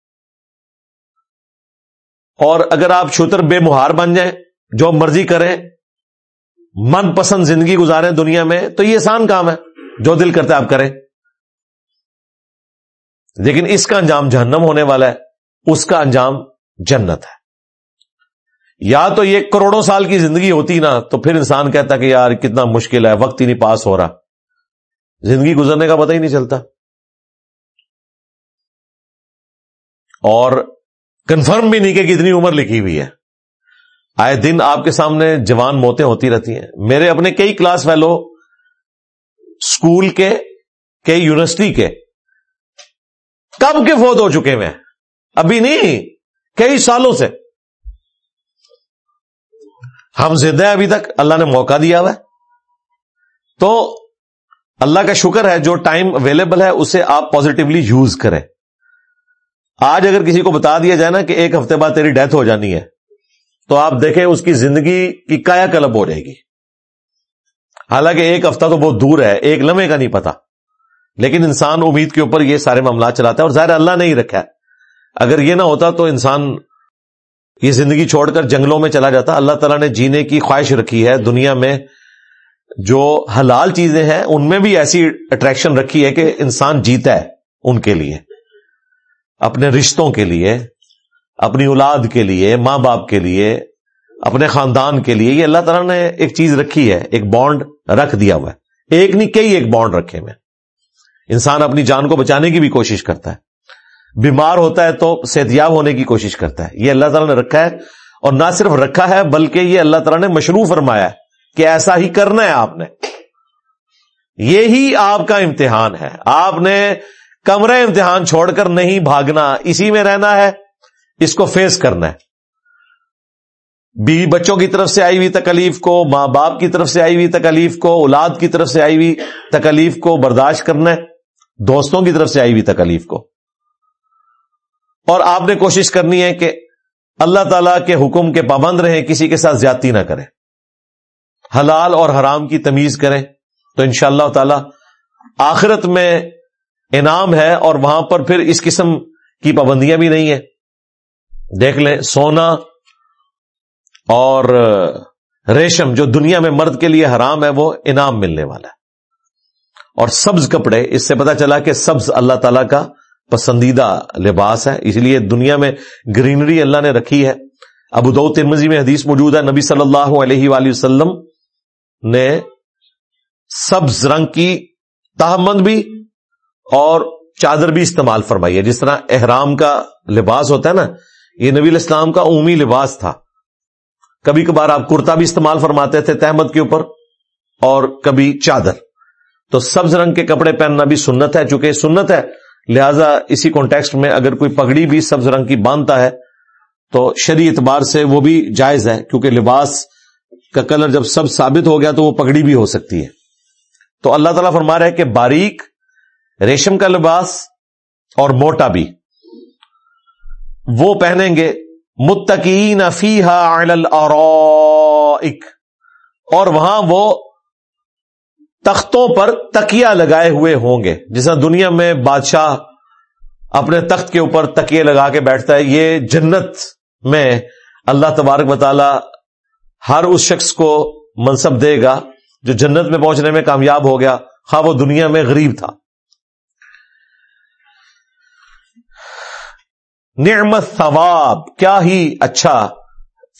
اور اگر آپ شوتر بے مہار بن جائیں، جو مرضی کریں، من پسند زندگی گزاریں دنیا میں، تو یہ آسان کام ہے، جو دل کرتا ہے آپ کریں۔ لیکن اس کا انجام جہنم ہونے والا ہے، اس کا انجام جنت ہے۔ یا تو یہ کروڑوں سال کی زندگی ہوتی نا، تو پھر انسان کہتا کہ یار، کتنا مشکل ہے، وقت ہی نہیں پاس ہو رہا۔ زندگی گزرنے کا پتہ ہی نہیں چلتا۔ اور کنفرم بھی نہیں کہ کتنی عمر لکھی ہوئی ہے۔ آئے دن آپ کے سامنے جوان موتیں ہوتی رہتی ہیں۔ میرے اپنے کئی کلاس فیلو اسکول کے کئی یونیورسٹی کے کب کے فوت ہو چکے ہیں؟ ابھی نہیں، کئی سالوں سے۔ ہم زندہ ہیں ابھی تک، اللہ نے موقع دیا ہوا ہے۔ تو اللہ کا شکر ہے، جو ٹائم اویلیبل ہے، اسے آپ پازیٹیولی یوز کریں۔ آج اگر کسی کو بتا دیا جائے نا کہ ایک ہفتے بعد تیری ڈیتھ ہو جانی ہے، تو آپ دیکھیں اس کی زندگی کی کایا کلب ہو جائے گی۔ حالانکہ ایک ہفتہ تو بہت دور ہے، ایک لمحے کا نہیں پتا۔ لیکن انسان امید کے اوپر یہ سارے معاملات چلاتا ہے اور ظاہر اللہ نے ہی رکھا ہے۔ اگر یہ نہ ہوتا تو انسان یہ زندگی چھوڑ کر جنگلوں میں چلا جاتا۔ اللہ تعالیٰ نے جینے کی خواہش رکھی ہے، دنیا میں جو حلال چیزیں ہیں، ان میں بھی ایسی اٹریکشن رکھی ہے کہ انسان جیتا ہے ان کے لیے۔ اپنے رشتوں کے لیے، اپنی اولاد کے لیے، ماں باپ کے لیے، اپنے خاندان کے لیے، یہ اللہ تعالیٰ نے ایک چیز رکھی ہے، ایک بانڈ رکھ دیا ہوا ہے۔ ایک نہیں، کئی ایک بانڈ رکھے ہوئے انسان اپنی جان کو بچانے کی بھی کوشش کرتا ہے۔ بیمار ہوتا ہے تو صحتیاب ہونے کی کوشش کرتا ہے۔ یہ اللہ تعالیٰ نے رکھا ہے اور نہ صرف رکھا ہے، بلکہ یہ اللہ تعالیٰ نے مشروع فرمایا ہے کہ ایسا ہی کرنا ہے آپ نے۔ یہی آپ کا امتحان ہے۔ آپ نے کمرے امتحان چھوڑ کر نہیں بھاگنا، اسی میں رہنا ہے، اس کو فیس کرنا ہے۔ بیوی بچوں کی طرف سے آئی ہوئی تکلیف کو، ماں باپ کی طرف سے آئی ہوئی تکلیف کو، اولاد کی طرف سے آئی ہوئی تکلیف کو برداشت کرنا ہے، دوستوں کی طرف سے آئی ہوئی تکلیف کو۔ اور آپ نے کوشش کرنی ہے کہ اللہ تعالی کے حکم کے پابند رہیں، کسی کے ساتھ زیادتی نہ کریں۔ حلال اور حرام کی تمیز کریں، تو ان شاء اللہ تعالی آخرت میں انعام ہے اور وہاں پر پھر اس قسم کی پابندیاں بھی نہیں ہیں۔ دیکھ لیں، سونا اور ریشم جو دنیا میں مرد کے لیے حرام ہے، وہ انعام ملنے والا ہے۔ اور سبز کپڑے، اس سے پتا چلا کہ سبز اللہ تعالی کا پسندیدہ لباس ہے۔ اس لیے دنیا میں گرینری اللہ نے رکھی ہے۔ ابو دو ترمزی میں حدیث موجود ہے، نبی صلی اللہ علیہ وآلہ وسلم نے سبز رنگ کی تہمند بھی اور چادر بھی استعمال فرمائی ہے۔ جس طرح احرام کا لباس ہوتا ہے نا، یہ نبی الاسلام کا عمومی لباس تھا۔ کبھی کبھار آپ کرتا بھی استعمال فرماتے تھے تحمد کے اوپر اور کبھی چادر۔ تو سبز رنگ کے کپڑے پہننا بھی سنت ہے، چونکہ سنت ہے۔ لہذا اسی کانٹیکسٹ میں اگر کوئی پگڑی بھی سبز رنگ کی باندھتا ہے، تو شری اعتبار سے وہ بھی جائز ہے، کیونکہ لباس کا کلر جب سب ثابت ہو گیا تو وہ پگڑی بھی ہو سکتی ہے۔ تو اللہ تعالیٰ فرما رہا ہے کہ باریک ریشم کا لباس اور موٹا بھی۔ وہ پہنیں گے متقین فیحا اور وہاں وہ تختوں پر تکیا لگائے ہوئے ہوں گے۔ جس طرح دنیا میں بادشاہ اپنے تخت کے اوپر تکیے لگا کے بیٹھتا ہے، یہ جنت میں اللہ تبارک تعالی ہر اس شخص کو منصب دے گا جو جنت میں پہنچنے میں کامیاب ہو گیا۔ خواہ وہ دنیا میں غریب تھا۔ نعمت ثواب، کیا ہی اچھا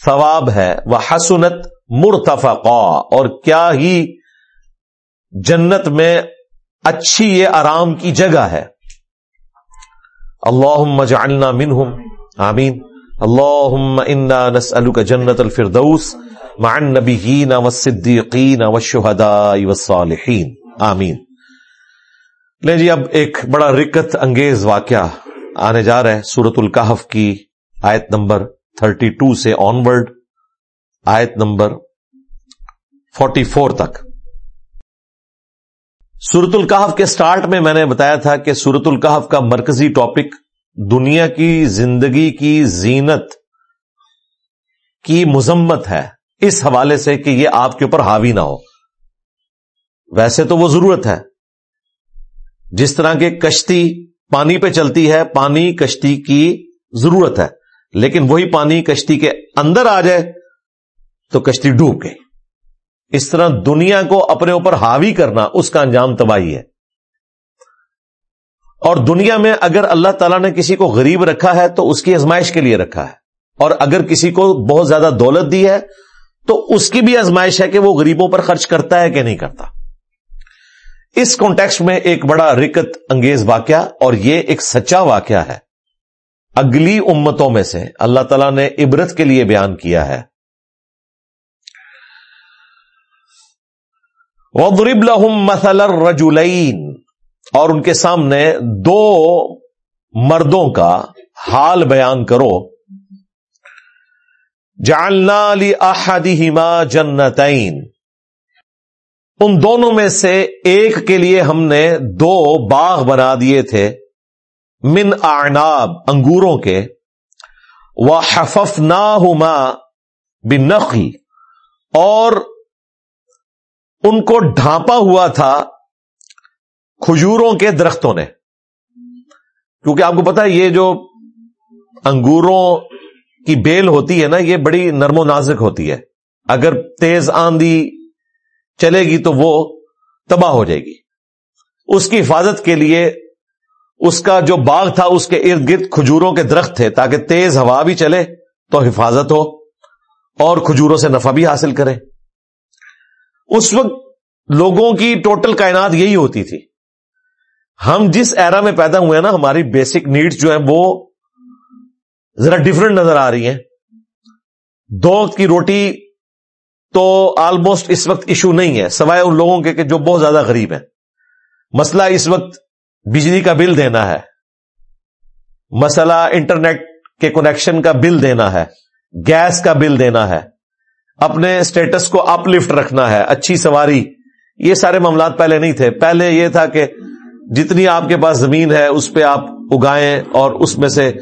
ثواب ہے وہ حسنت مرتفقا، اور کیا ہی جنت میں اچھی یہ آرام کی جگہ ہے۔ اللہ جعلنا منہم، آمین۔ اللہم انا نسألک جنت الفردوس مع النبیین والصدیقین والشہداء والصالحین، آمین۔ لیں جی اب ایک بڑا رکت انگیز واقعہ آنے جا رہا ہے سورت القحف کی آیت نمبر 32 سے آن ورڈ آیت نمبر 44 تک۔ سورت القحف کے سٹارٹ میں میں نے بتایا تھا کہ سورت القحف کا مرکزی ٹاپک دنیا کی زندگی کی زینت کی مذمت ہے۔ اس حوالے سے کہ یہ آپ کے اوپر حاوی نہ ہو۔ ویسے تو وہ ضرورت ہے۔ جس طرح کے کشتی پانی پہ چلتی ہے، پانی کشتی کی ضرورت ہے۔ لیکن وہی پانی کشتی کے اندر آ جائے تو کشتی ڈوب گئی۔ اس طرح دنیا کو اپنے اوپر حاوی کرنا اس کا انجام تباہی ہے۔ اور دنیا میں اگر اللہ تعالیٰ نے کسی کو غریب رکھا ہے تو اس کی ازمائش کے لیے رکھا ہے۔ اور اگر کسی کو بہت زیادہ دولت دی ہے تو اس کی بھی ازمائش ہے کہ وہ غریبوں پر خرچ کرتا ہے کہ نہیں کرتا۔ اس کانٹیکس میں ایک بڑا رکت انگیز واقعہ اور یہ ایک سچا واقعہ ہے۔ اگلی امتوں میں سے اللہ تعالیٰ نے عبرت کے لیے بیان کیا ہے۔ وَضْرِبْ لَهُمْ مَثَلَ الرَّجُلَيْن اور ان کے سامنے دو مردوں کا حال بیان کرو۔ جعلنا لِأَحَدِهِمَا جَنَّتَيْن ان دونوں میں سے ایک کے لیے ہم نے دو باغ بنا دیے تھے، من اعناب، انگوروں کے۔ وہ حفف نہ اور ان کو ڈھانپا ہوا تھا کھجوروں کے درختوں نے۔ کیونکہ آپ کو پتا یہ جو انگوروں کی بیل ہوتی ہے نا، یہ بڑی نرم و نازک ہوتی ہے۔ اگر تیز آندھی چلے گی تو وہ تباہ ہو جائے گی۔ اس کی حفاظت کے لیے اس کا جو باغ تھا، اس کے ارد گرد کھجوروں کے درخت تھے، تاکہ تیز ہوا بھی چلے تو حفاظت ہو اور کھجوروں سے نفع بھی حاصل کرے۔ اس وقت لوگوں کی ٹوٹل کائنات یہی ہوتی تھی۔ ہم جس ایرا میں پیدا ہوئے ہیں نا، ہماری بیسک نیڈس جو ہیں، وہ ذرا ڈفرنٹ نظر آ رہی ہیں۔ دو کی روٹی تو آلموسٹ اس وقت ایشو نہیں ہے، سوائے ان لوگوں کے کہ جو بہت زیادہ غریب ہیں۔ مسئلہ اس وقت بجلی کا بل دینا ہے۔ مسئلہ انٹرنیٹ کے کنیکشن کا بل دینا ہے۔ گیس کا بل دینا ہے۔ اپنے اسٹیٹس کو اپ لفٹ رکھنا ہے۔ اچھی سواری۔ یہ سارے معاملات پہلے نہیں تھے۔ پہلے یہ تھا کہ جتنی آپ کے پاس زمین ہے، اس پہ آپ اگائیں اور اس میں سے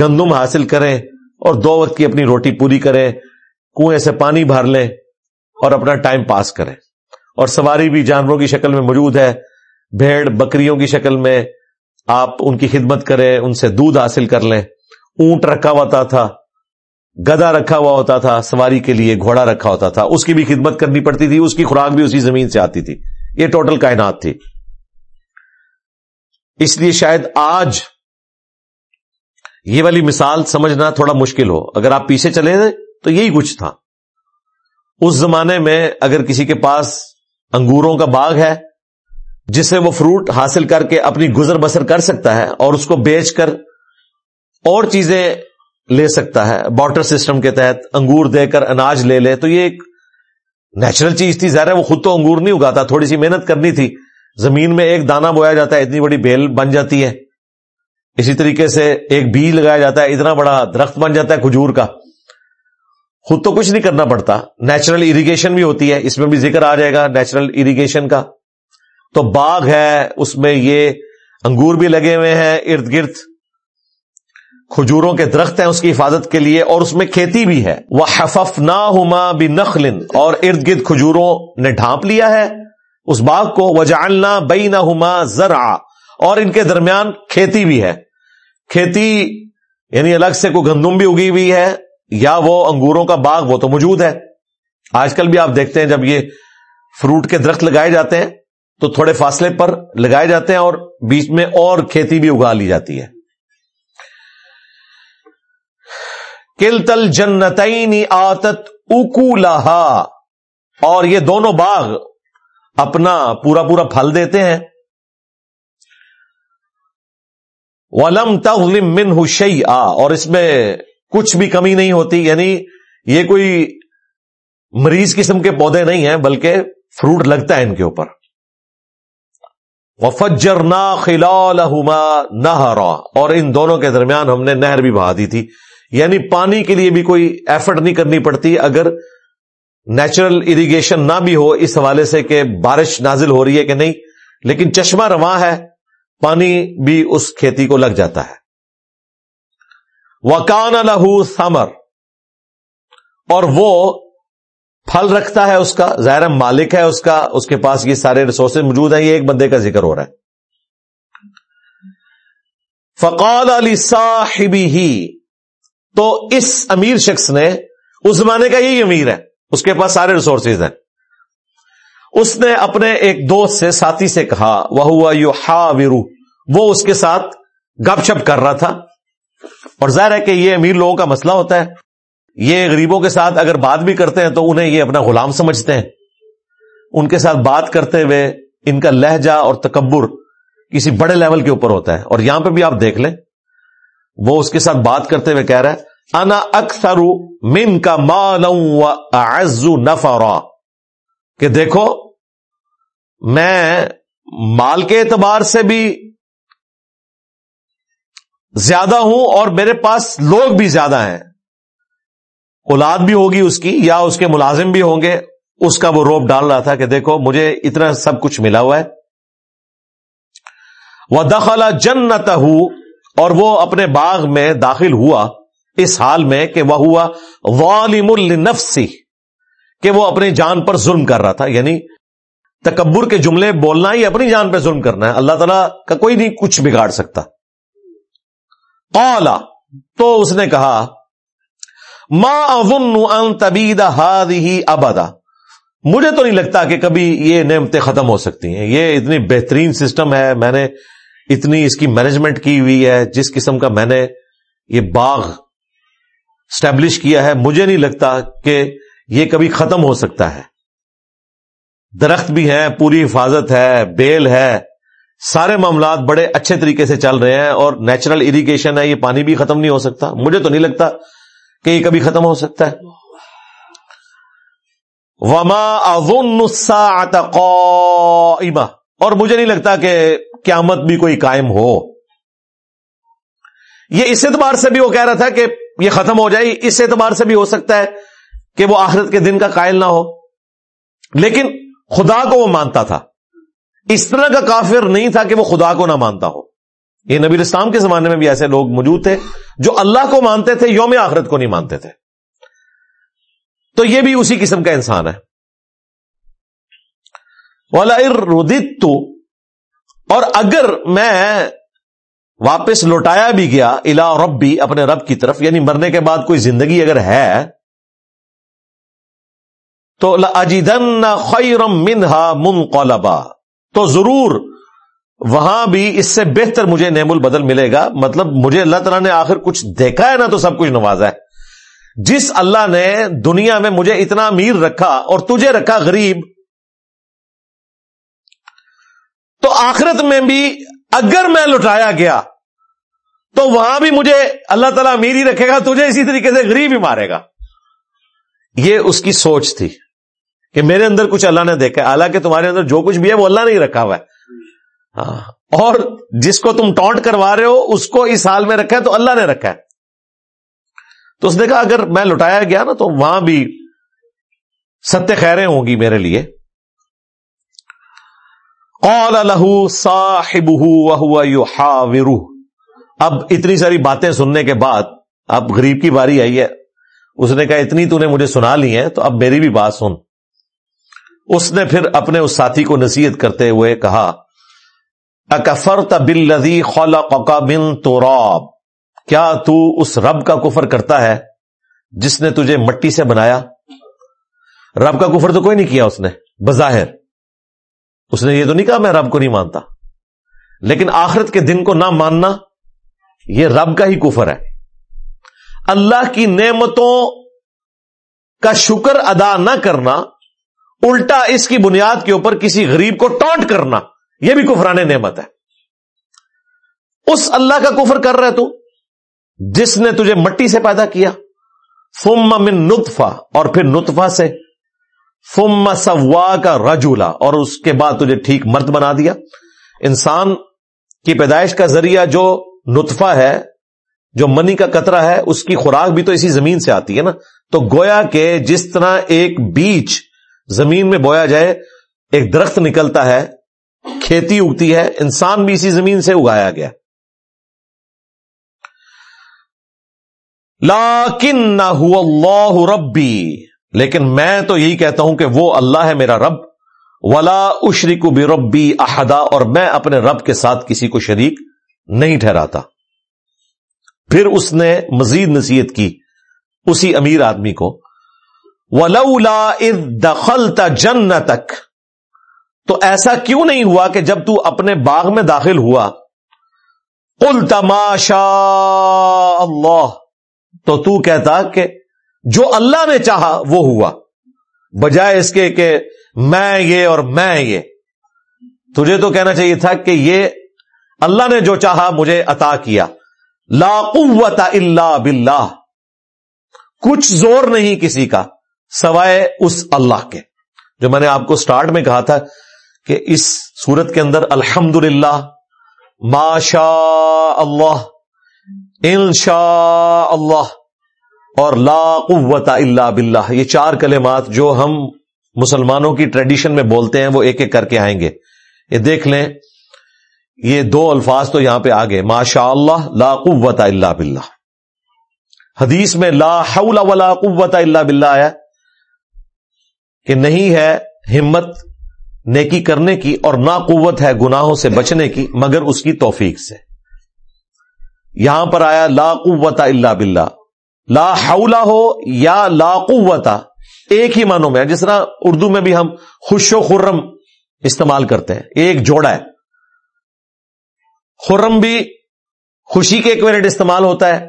گندم حاصل کریں اور دو وقت کی اپنی روٹی پوری کریں، کنویں سے پانی بھر لیں۔ اور اپنا ٹائم پاس کریں۔ اور سواری بھی جانوروں کی شکل میں موجود ہے، بھیڑ بکریوں کی شکل میں آپ ان کی خدمت کریں، ان سے دودھ حاصل کر لیں۔ اونٹ رکھا ہوتا تھا گدا رکھا ہوا ہوتا تھا، سواری کے لیے گھوڑا رکھا ہوتا تھا۔ اس کی بھی خدمت کرنی پڑتی تھی، اس کی خوراک بھی اسی زمین سے آتی تھی۔ یہ ٹوٹل کائنات تھی۔ اس لیے شاید آج یہ والی مثال سمجھنا تھوڑا مشکل ہو۔ اگر آپ پیچھے چلے تو یہی کچھ تھا۔ اس زمانے میں اگر کسی کے پاس انگوروں کا باغ ہے، جس سے وہ فروٹ حاصل کر کے اپنی گزر بسر کر سکتا ہے اور اس کو بیچ کر اور چیزیں لے سکتا ہے باٹر سسٹم کے تحت انگور دے کر اناج لے لے، تو یہ ایک نیچرل چیز تھی۔ ظاہر وہ خود تو انگور نہیں اگاتا، تھوڑی سی محنت کرنی تھی۔ زمین میں ایک دانا بویا جاتا ہے، اتنی بڑی بیل بن جاتی ہے۔ اسی طریقے سے ایک بی لگایا جاتا ہے، اتنا بڑا درخت بن جاتا ہے کھجور کا۔ خود تو کچھ نہیں کرنا پڑتا۔ نیچرل اریگیشن بھی ہوتی ہے، اس میں بھی ذکر آ جائے گا نیچرل اریگیشن کا۔ تو باغ ہے، اس میں یہ انگور بھی لگے ہوئے ہیں، ارد گرد کھجوروں کے درخت ہیں اس کی حفاظت کے لیے، اور اس میں کھیتی بھی ہے۔ وہ حفف نہ ہوما بھی نخلن اور ارد گرد کھجوروں نے ڈھانپ لیا ہے اس باغ کو۔ وہ جاننا بئی نہ ہوما ذرا اور ان کے درمیان کھیتی بھی ہے۔ کھیتی یعنی الگ سے کوئی گندم بھی اگی ہوئی ہے یا وہ انگوروں کا باغ، وہ تو موجود ہے۔ آج کل بھی آپ دیکھتے ہیں جب یہ فروٹ کے درخت لگائے جاتے ہیں، تو تھوڑے فاصلے پر لگائے جاتے ہیں اور بیچ میں اور کھیتی بھی اگا لی جاتی ہے۔ کل تل جنتین آتت اکو اور یہ دونوں باغ اپنا پورا پورا پھل دیتے ہیں۔ ولم تغلم من ہوشی اور اس میں کچھ بھی کمی نہیں ہوتی یعنی یہ کوئی مریض قسم کے پودے نہیں ہیں، بلکہ فروٹ لگتا ہے ان کے اوپر۔ وفجر نہ خلال نہ اور ان دونوں کے درمیان ہم نے نہر بھی بہا دی تھی۔ یعنی پانی کے لیے بھی کوئی ایفرٹ نہیں کرنی پڑتی، اگر نیچرل اریگیشن نہ بھی ہو، اس حوالے سے کہ بارش نازل ہو رہی ہے کہ نہیں۔ لیکن چشمہ رواں ہے، پانی بھی اس کھیتی کو لگ جاتا ہے۔ وکان لہو سمر اور وہ پھل رکھتا ہے اس کا ظاہر مالک ہے اس کا، اس کے پاس یہ سارے ریسورسز موجود ہیں، یہ ایک بندے کا ذکر ہو رہا ہے۔ فقال علی صاحبی ہی تو اس امیر شخص نے، اس زمانے کا یہی امیر ہے، اس کے پاس سارے ریسورسز ہیں۔ اس نے اپنے ایک دوست سے، ساتھی سے کہا وہ ہوا یو ہا وہ اس کے ساتھ گپ شپ کر رہا تھا۔ اور ظاہر ہے کہ یہ امیر لوگوں کا مسئلہ ہوتا ہے۔ یہ غریبوں کے ساتھ اگر بات بھی کرتے ہیں تو انہیں یہ اپنا غلام سمجھتے ہیں۔ ان کے ساتھ بات کرتے ہوئے ان کا لہجہ اور تکبر کسی بڑے لیول کے اوپر ہوتا ہے۔ اور یہاں پہ بھی آپ دیکھ لیں۔ وہ اس کے ساتھ بات کرتے ہوئے کہہ رہا ہے، انا اکثر من کا مالو نفرا کہ دیکھو، میں مال کے اعتبار سے بھی زیادہ ہوں اور میرے پاس لوگ بھی زیادہ ہیں۔ اولاد بھی ہوگی اس کی یا اس کے ملازم بھی ہوں گے۔ اس کا وہ روپ ڈال رہا تھا کہ دیکھو مجھے اتنا سب کچھ ملا ہوا ہے۔ وہ دخلا جنت اور وہ اپنے باغ میں داخل ہوا اس حال میں کہ وہ ہوا والم النفسی کہ وہ اپنی جان پر ظلم کر رہا تھا۔ یعنی تکبر کے جملے بولنا ہی اپنی جان پہ ظلم کرنا ہے۔ اللہ تعالیٰ کا کوئی نہیں کچھ بگاڑ سکتا۔ قالا، تو اس نے کہا، ما اظن ان تبید هذه ابدا. مجھے تو نہیں لگتا کہ کبھی یہ نعمتیں ختم ہو سکتی ہیں۔ یہ اتنی بہترین سسٹم ہے، میں نے اتنی اس کی مینجمنٹ کی ہوئی ہے، جس قسم کا میں نے یہ باغ اسٹیبلش کیا ہے، مجھے نہیں لگتا کہ یہ کبھی ختم ہو سکتا ہے۔ درخت بھی ہیں، پوری حفاظت ہے، بیل ہے۔ سارے معاملات بڑے اچھے طریقے سے چل رہے ہیں اور نیچرل اریگیشن ہے، یہ پانی بھی ختم نہیں ہو سکتا۔ مجھے تو نہیں لگتا کہ یہ کبھی ختم ہو سکتا ہے۔ وما اور مجھے نہیں لگتا کہ قیامت بھی کوئی قائم ہو۔ یہ اس اعتبار سے بھی وہ کہہ رہا تھا کہ یہ ختم ہو جائے۔ اس اعتبار سے بھی ہو سکتا ہے کہ وہ آخرت کے دن کا قائل نہ ہو۔ لیکن خدا کو وہ مانتا تھا۔ اس طرح کا کافر نہیں تھا کہ وہ خدا کو نہ مانتا ہو۔ یہ نبی اسلام کے زمانے میں بھی ایسے لوگ موجود تھے جو اللہ کو مانتے تھے، یوم آخرت کو نہیں مانتے تھے۔ تو یہ بھی اسی قسم کا انسان ہے۔ اور اگر میں واپس لوٹایا بھی گیا الا ربی، اپنے رب کی طرف یعنی مرنے کے بعد کوئی زندگی اگر ہے، تو اجیدن خیرم منہا من تو ضرور وہاں بھی اس سے بہتر مجھے نعم البدل ملے گا۔ مطلب مجھے اللہ تعالیٰ نے آخر کچھ دیکھا ہے نا تو سب کچھ نوازا ہے۔ جس اللہ نے دنیا میں مجھے اتنا امیر رکھا اور تجھے رکھا غریب، تو آخرت میں بھی اگر میں لٹایا گیا، تو وہاں بھی مجھے اللہ تعالیٰ امیر ہی رکھے گا، تجھے اسی طریقے سے غریب ہی مارے گا۔ یہ اس کی سوچ تھی۔ کہ میرے اندر کچھ اللہ نے دیکھا حالانکہ تمہارے اندر جو کچھ بھی ہے وہ اللہ نہیں رکھا ہوا ہے۔ ہاں۔ اور جس کو تم ٹونٹ کروا رہے ہو، اس کو اس حال میں رکھا ہے تو اللہ نے رکھا ہے۔ تو اس نے کہا، اگر میں لٹایا گیا نا تو وہاں بھی ستیہ خیریں ہوں گی میرے لیے۔ قال له صاحبه وهو يحاوره۔ اب اتنی ساری باتیں سننے کے بعد اب غریب کی باری آئی ہے۔ اس نے کہا، اتنی تو نے مجھے سنا لی ہے تو اب میری بھی بات سن۔ اس نے پھر اپنے اس ساتھی کو نصیحت کرتے ہوئے کہا اکفر تبل لذی خولا بن تو کیا تو اس رب کا کفر کرتا ہے جس نے تجھے مٹی سے بنایا؟ رب کا کفر تو کوئی نہیں کیا اس نے، بظاہر۔ اس نے یہ تو نہیں کہا میں رب کو نہیں مانتا۔ لیکن آخرت کے دن کو نہ ماننا یہ رب کا ہی کفر ہے۔ اللہ کی نعمتوں کا شکر ادا نہ کرنا الٹا اس کی بنیاد کے اوپر کسی غریب کو ٹانٹ کرنا، یہ بھی کفران نعمت ہے۔ اس اللہ کا کفر کر رہے تو، جس نے تجھے مٹی سے پیدا کیا فم من نطفہ، اور پھر نطفہ سے فم سوا کا رجولا اور اس کے بعد تجھے ٹھیک مرد بنا دیا۔ انسان کی پیدائش کا ذریعہ جو نطفہ ہے، جو منی کا قطرہ ہے، اس کی خوراک بھی تو اسی زمین سے آتی ہے نا۔ تو گویا کہ جس طرح ایک بیچ زمین میں بویا جائے، ایک درخت نکلتا ہے، کھیتی اگتی ہے، انسان بھی اسی زمین سے اگایا گیا۔ لاکن نہ اللہ ربی لیکن میں تو یہی کہتا ہوں کہ وہ اللہ ہے میرا رب۔ ولا اشری کو بے ربی احدا اور میں اپنے رب کے ساتھ کسی کو شریک نہیں ٹھہراتا۔ پھر اس نے مزید نصیحت کی، اسی امیر آدمی کو ولولا اذ دخلت جنتک تو ایسا کیوں نہیں ہوا کہ جب تو اپنے باغ میں داخل ہوا؟ قل تماشا اللہ تو تو کہتا کہ جو اللہ نے چاہا وہ ہوا۔ بجائے اس کے کہ میں یہ اور میں یہ۔ تجھے تو کہنا چاہیے تھا کہ یہ اللہ نے جو چاہا مجھے عطا کیا۔ لا قوت الا باللہ کچھ زور نہیں کسی کا۔ سوائے اس اللہ کے۔ جو میں نے آپ کو سٹارٹ میں کہا تھا کہ اس سورت کے اندر الحمد للہ ماشا اللہ ان شاء اللہ اور لا قوت الا باللہ۔ یہ چار کلمات جو ہم مسلمانوں کی ٹریڈیشن میں بولتے ہیں، وہ ایک ایک کر کے آئیں گے۔ یہ دیکھ لیں، یہ دو الفاظ تو یہاں پہ آگے ماشاء اللہ لا قوت الا باللہ۔ حدیث میں لا حول ولا قوت الا باللہ آیا۔ کہ نہیں ہے ہمت نیکی کرنے کی اور نہ قوت ہے گناہوں سے بچنے کی، مگر اس کی توفیق سے۔ یہاں پر آیا لا قوت الا باللہ۔ لا حولا ہو یا لا قوت، ایک ہی معنوں میں، جس طرح اردو میں بھی ہم خوش و خرم استعمال کرتے ہیں، ایک جوڑا ہے۔ خرم بھی خوشی کے ایک منٹ استعمال ہوتا ہے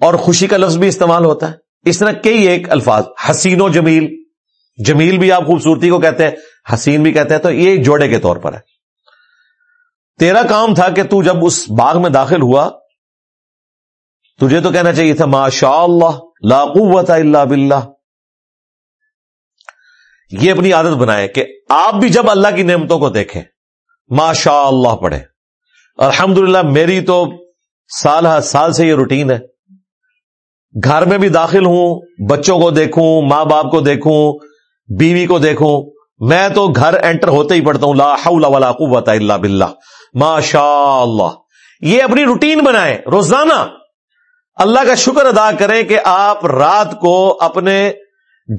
اور خوشی کا لفظ بھی استعمال ہوتا ہے۔ اس طرح کئی ایک الفاظ، حسین و جمیل جمیل بھی آپ خوبصورتی کو کہتے ہیں، حسین بھی کہتے ہیں، تو یہ جوڑے کے طور پر ہے۔ تیرا کام تھا کہ تو جب اس باغ میں داخل ہوا، تجھے تو کہنا چاہیے تھا ماشاء اللہ لا قوت الا باللہ۔ یہ اپنی عادت بنائے کہ آپ بھی جب اللہ کی نعمتوں کو دیکھیں ماشاء اللہ پڑھے الحمد میری تو سال ہر سال سے یہ روٹین ہے۔ گھر میں بھی داخل ہوں، بچوں کو دیکھوں، ماں باپ کو دیکھوں بیوی کو دیکھوں، میں تو گھر انٹر ہوتے ہی پڑھتا ہوں، لا حول ولا قوت الا باللہ۔ ماشاء اللہ یہ اپنی روٹین بنائے روزانہ۔ اللہ کا شکر ادا کریں کہ آپ رات کو اپنے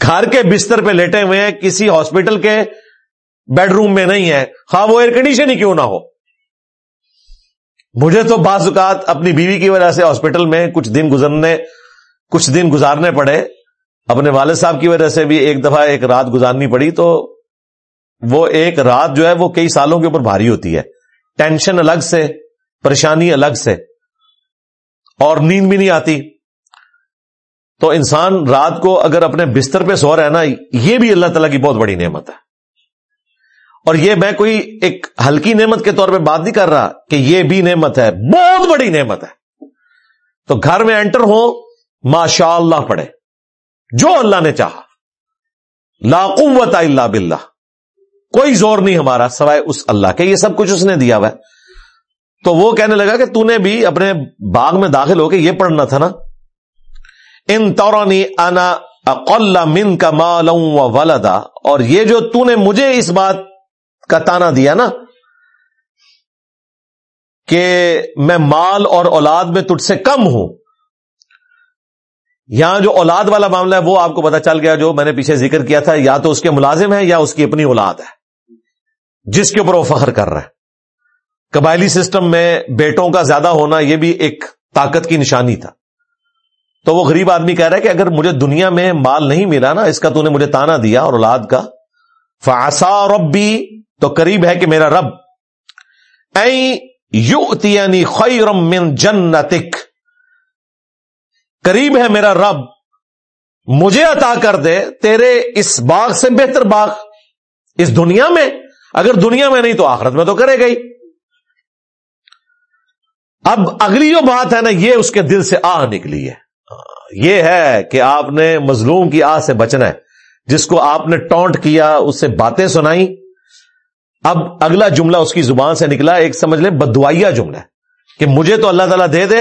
گھر کے بستر پہ لیٹے ہوئے ہیں، کسی ہاسپٹل کے بیڈ روم میں نہیں ہے ہاں وہ ایئر کنڈیشن ہی کیوں نہ ہو۔ مجھے تو بعض اوقات اپنی بیوی کی وجہ سے ہاسپٹل میں کچھ دن گزرنے، کچھ دن گزارنے پڑے۔ اپنے والد صاحب کی وجہ سے بھی ایک دفعہ ایک رات گزارنی پڑی تو وہ ایک رات جو ہے وہ کئی سالوں کے اوپر بھاری ہوتی ہے۔ ٹینشن الگ سے، پریشانی الگ سے اور نیند بھی نہیں آتی۔ تو انسان رات کو اگر اپنے بستر پہ سو رہا ہے نا، یہ بھی اللہ تعالیٰ کی بہت بڑی نعمت ہے۔ اور یہ میں کوئی ایک ہلکی نعمت کے طور پہ بات نہیں کر رہا کہ یہ بھی نعمت ہے، بہت بڑی نعمت ہے۔ تو گھر میں انٹر ہو ماشاء اللہ پڑھے جو اللہ نے چاہا۔ لا قوت الا باللہ۔ کوئی زور نہیں ہمارا سوائے اس اللہ کے، یہ سب کچھ اس نے دیا ہوا ہے۔ تو وہ کہنے لگا کہ تو نے بھی اپنے باغ میں داخل ہو کے یہ پڑھنا تھا نا۔ ان تورانی انا اقل من کا مالوں ولدا۔ اور یہ جو تو نے مجھے اس بات کا تانا دیا نا کہ میں مال اور اولاد میں تجھ سے کم ہوں۔ یہاں جو اولاد والا معاملہ ہے، وہ آپ کو پتا چل گیا جو میں نے پیچھے ذکر کیا تھا، یا تو اس کے ملازم ہے یا اس کی اپنی اولاد ہے، جس کے اوپر وہ فخر کر رہا ہے۔ قبائلی سسٹم میں بیٹوں کا زیادہ ہونا یہ بھی ایک طاقت کی نشانی تھا۔ تو وہ غریب آدمی کہہ رہا ہے کہ اگر مجھے دنیا میں مال نہیں ملا نا، اس کا تو نے مجھے تانا دیا اور اولاد کا۔ فاسا ربی، تو قریب ہے کہ میرا رب۔ یعنی خیرم من جنتک۔ قریب ہے میرا رب، مجھے عطا کر دے، تیرے اس باغ سے بہتر باغ، اس دنیا میں، اگر دنیا میں نہیں تو آخرت میں تو کرے گئی۔ اب اگلی جو بات ہے نا، یہ اس کے دل سے آ نکلی ہے۔ یہ ہے کہ آپ نے مظلوم کی آ سے بچنا ہے۔ جس کو آپ نے ٹونٹ کیا، اس سے باتیں سنائی اب اگلا جملہ اس کی زبان سے نکلا، ایک سمجھ لیں بدوائیا جملہ کہ مجھے تو اللہ تعالیٰ دے دے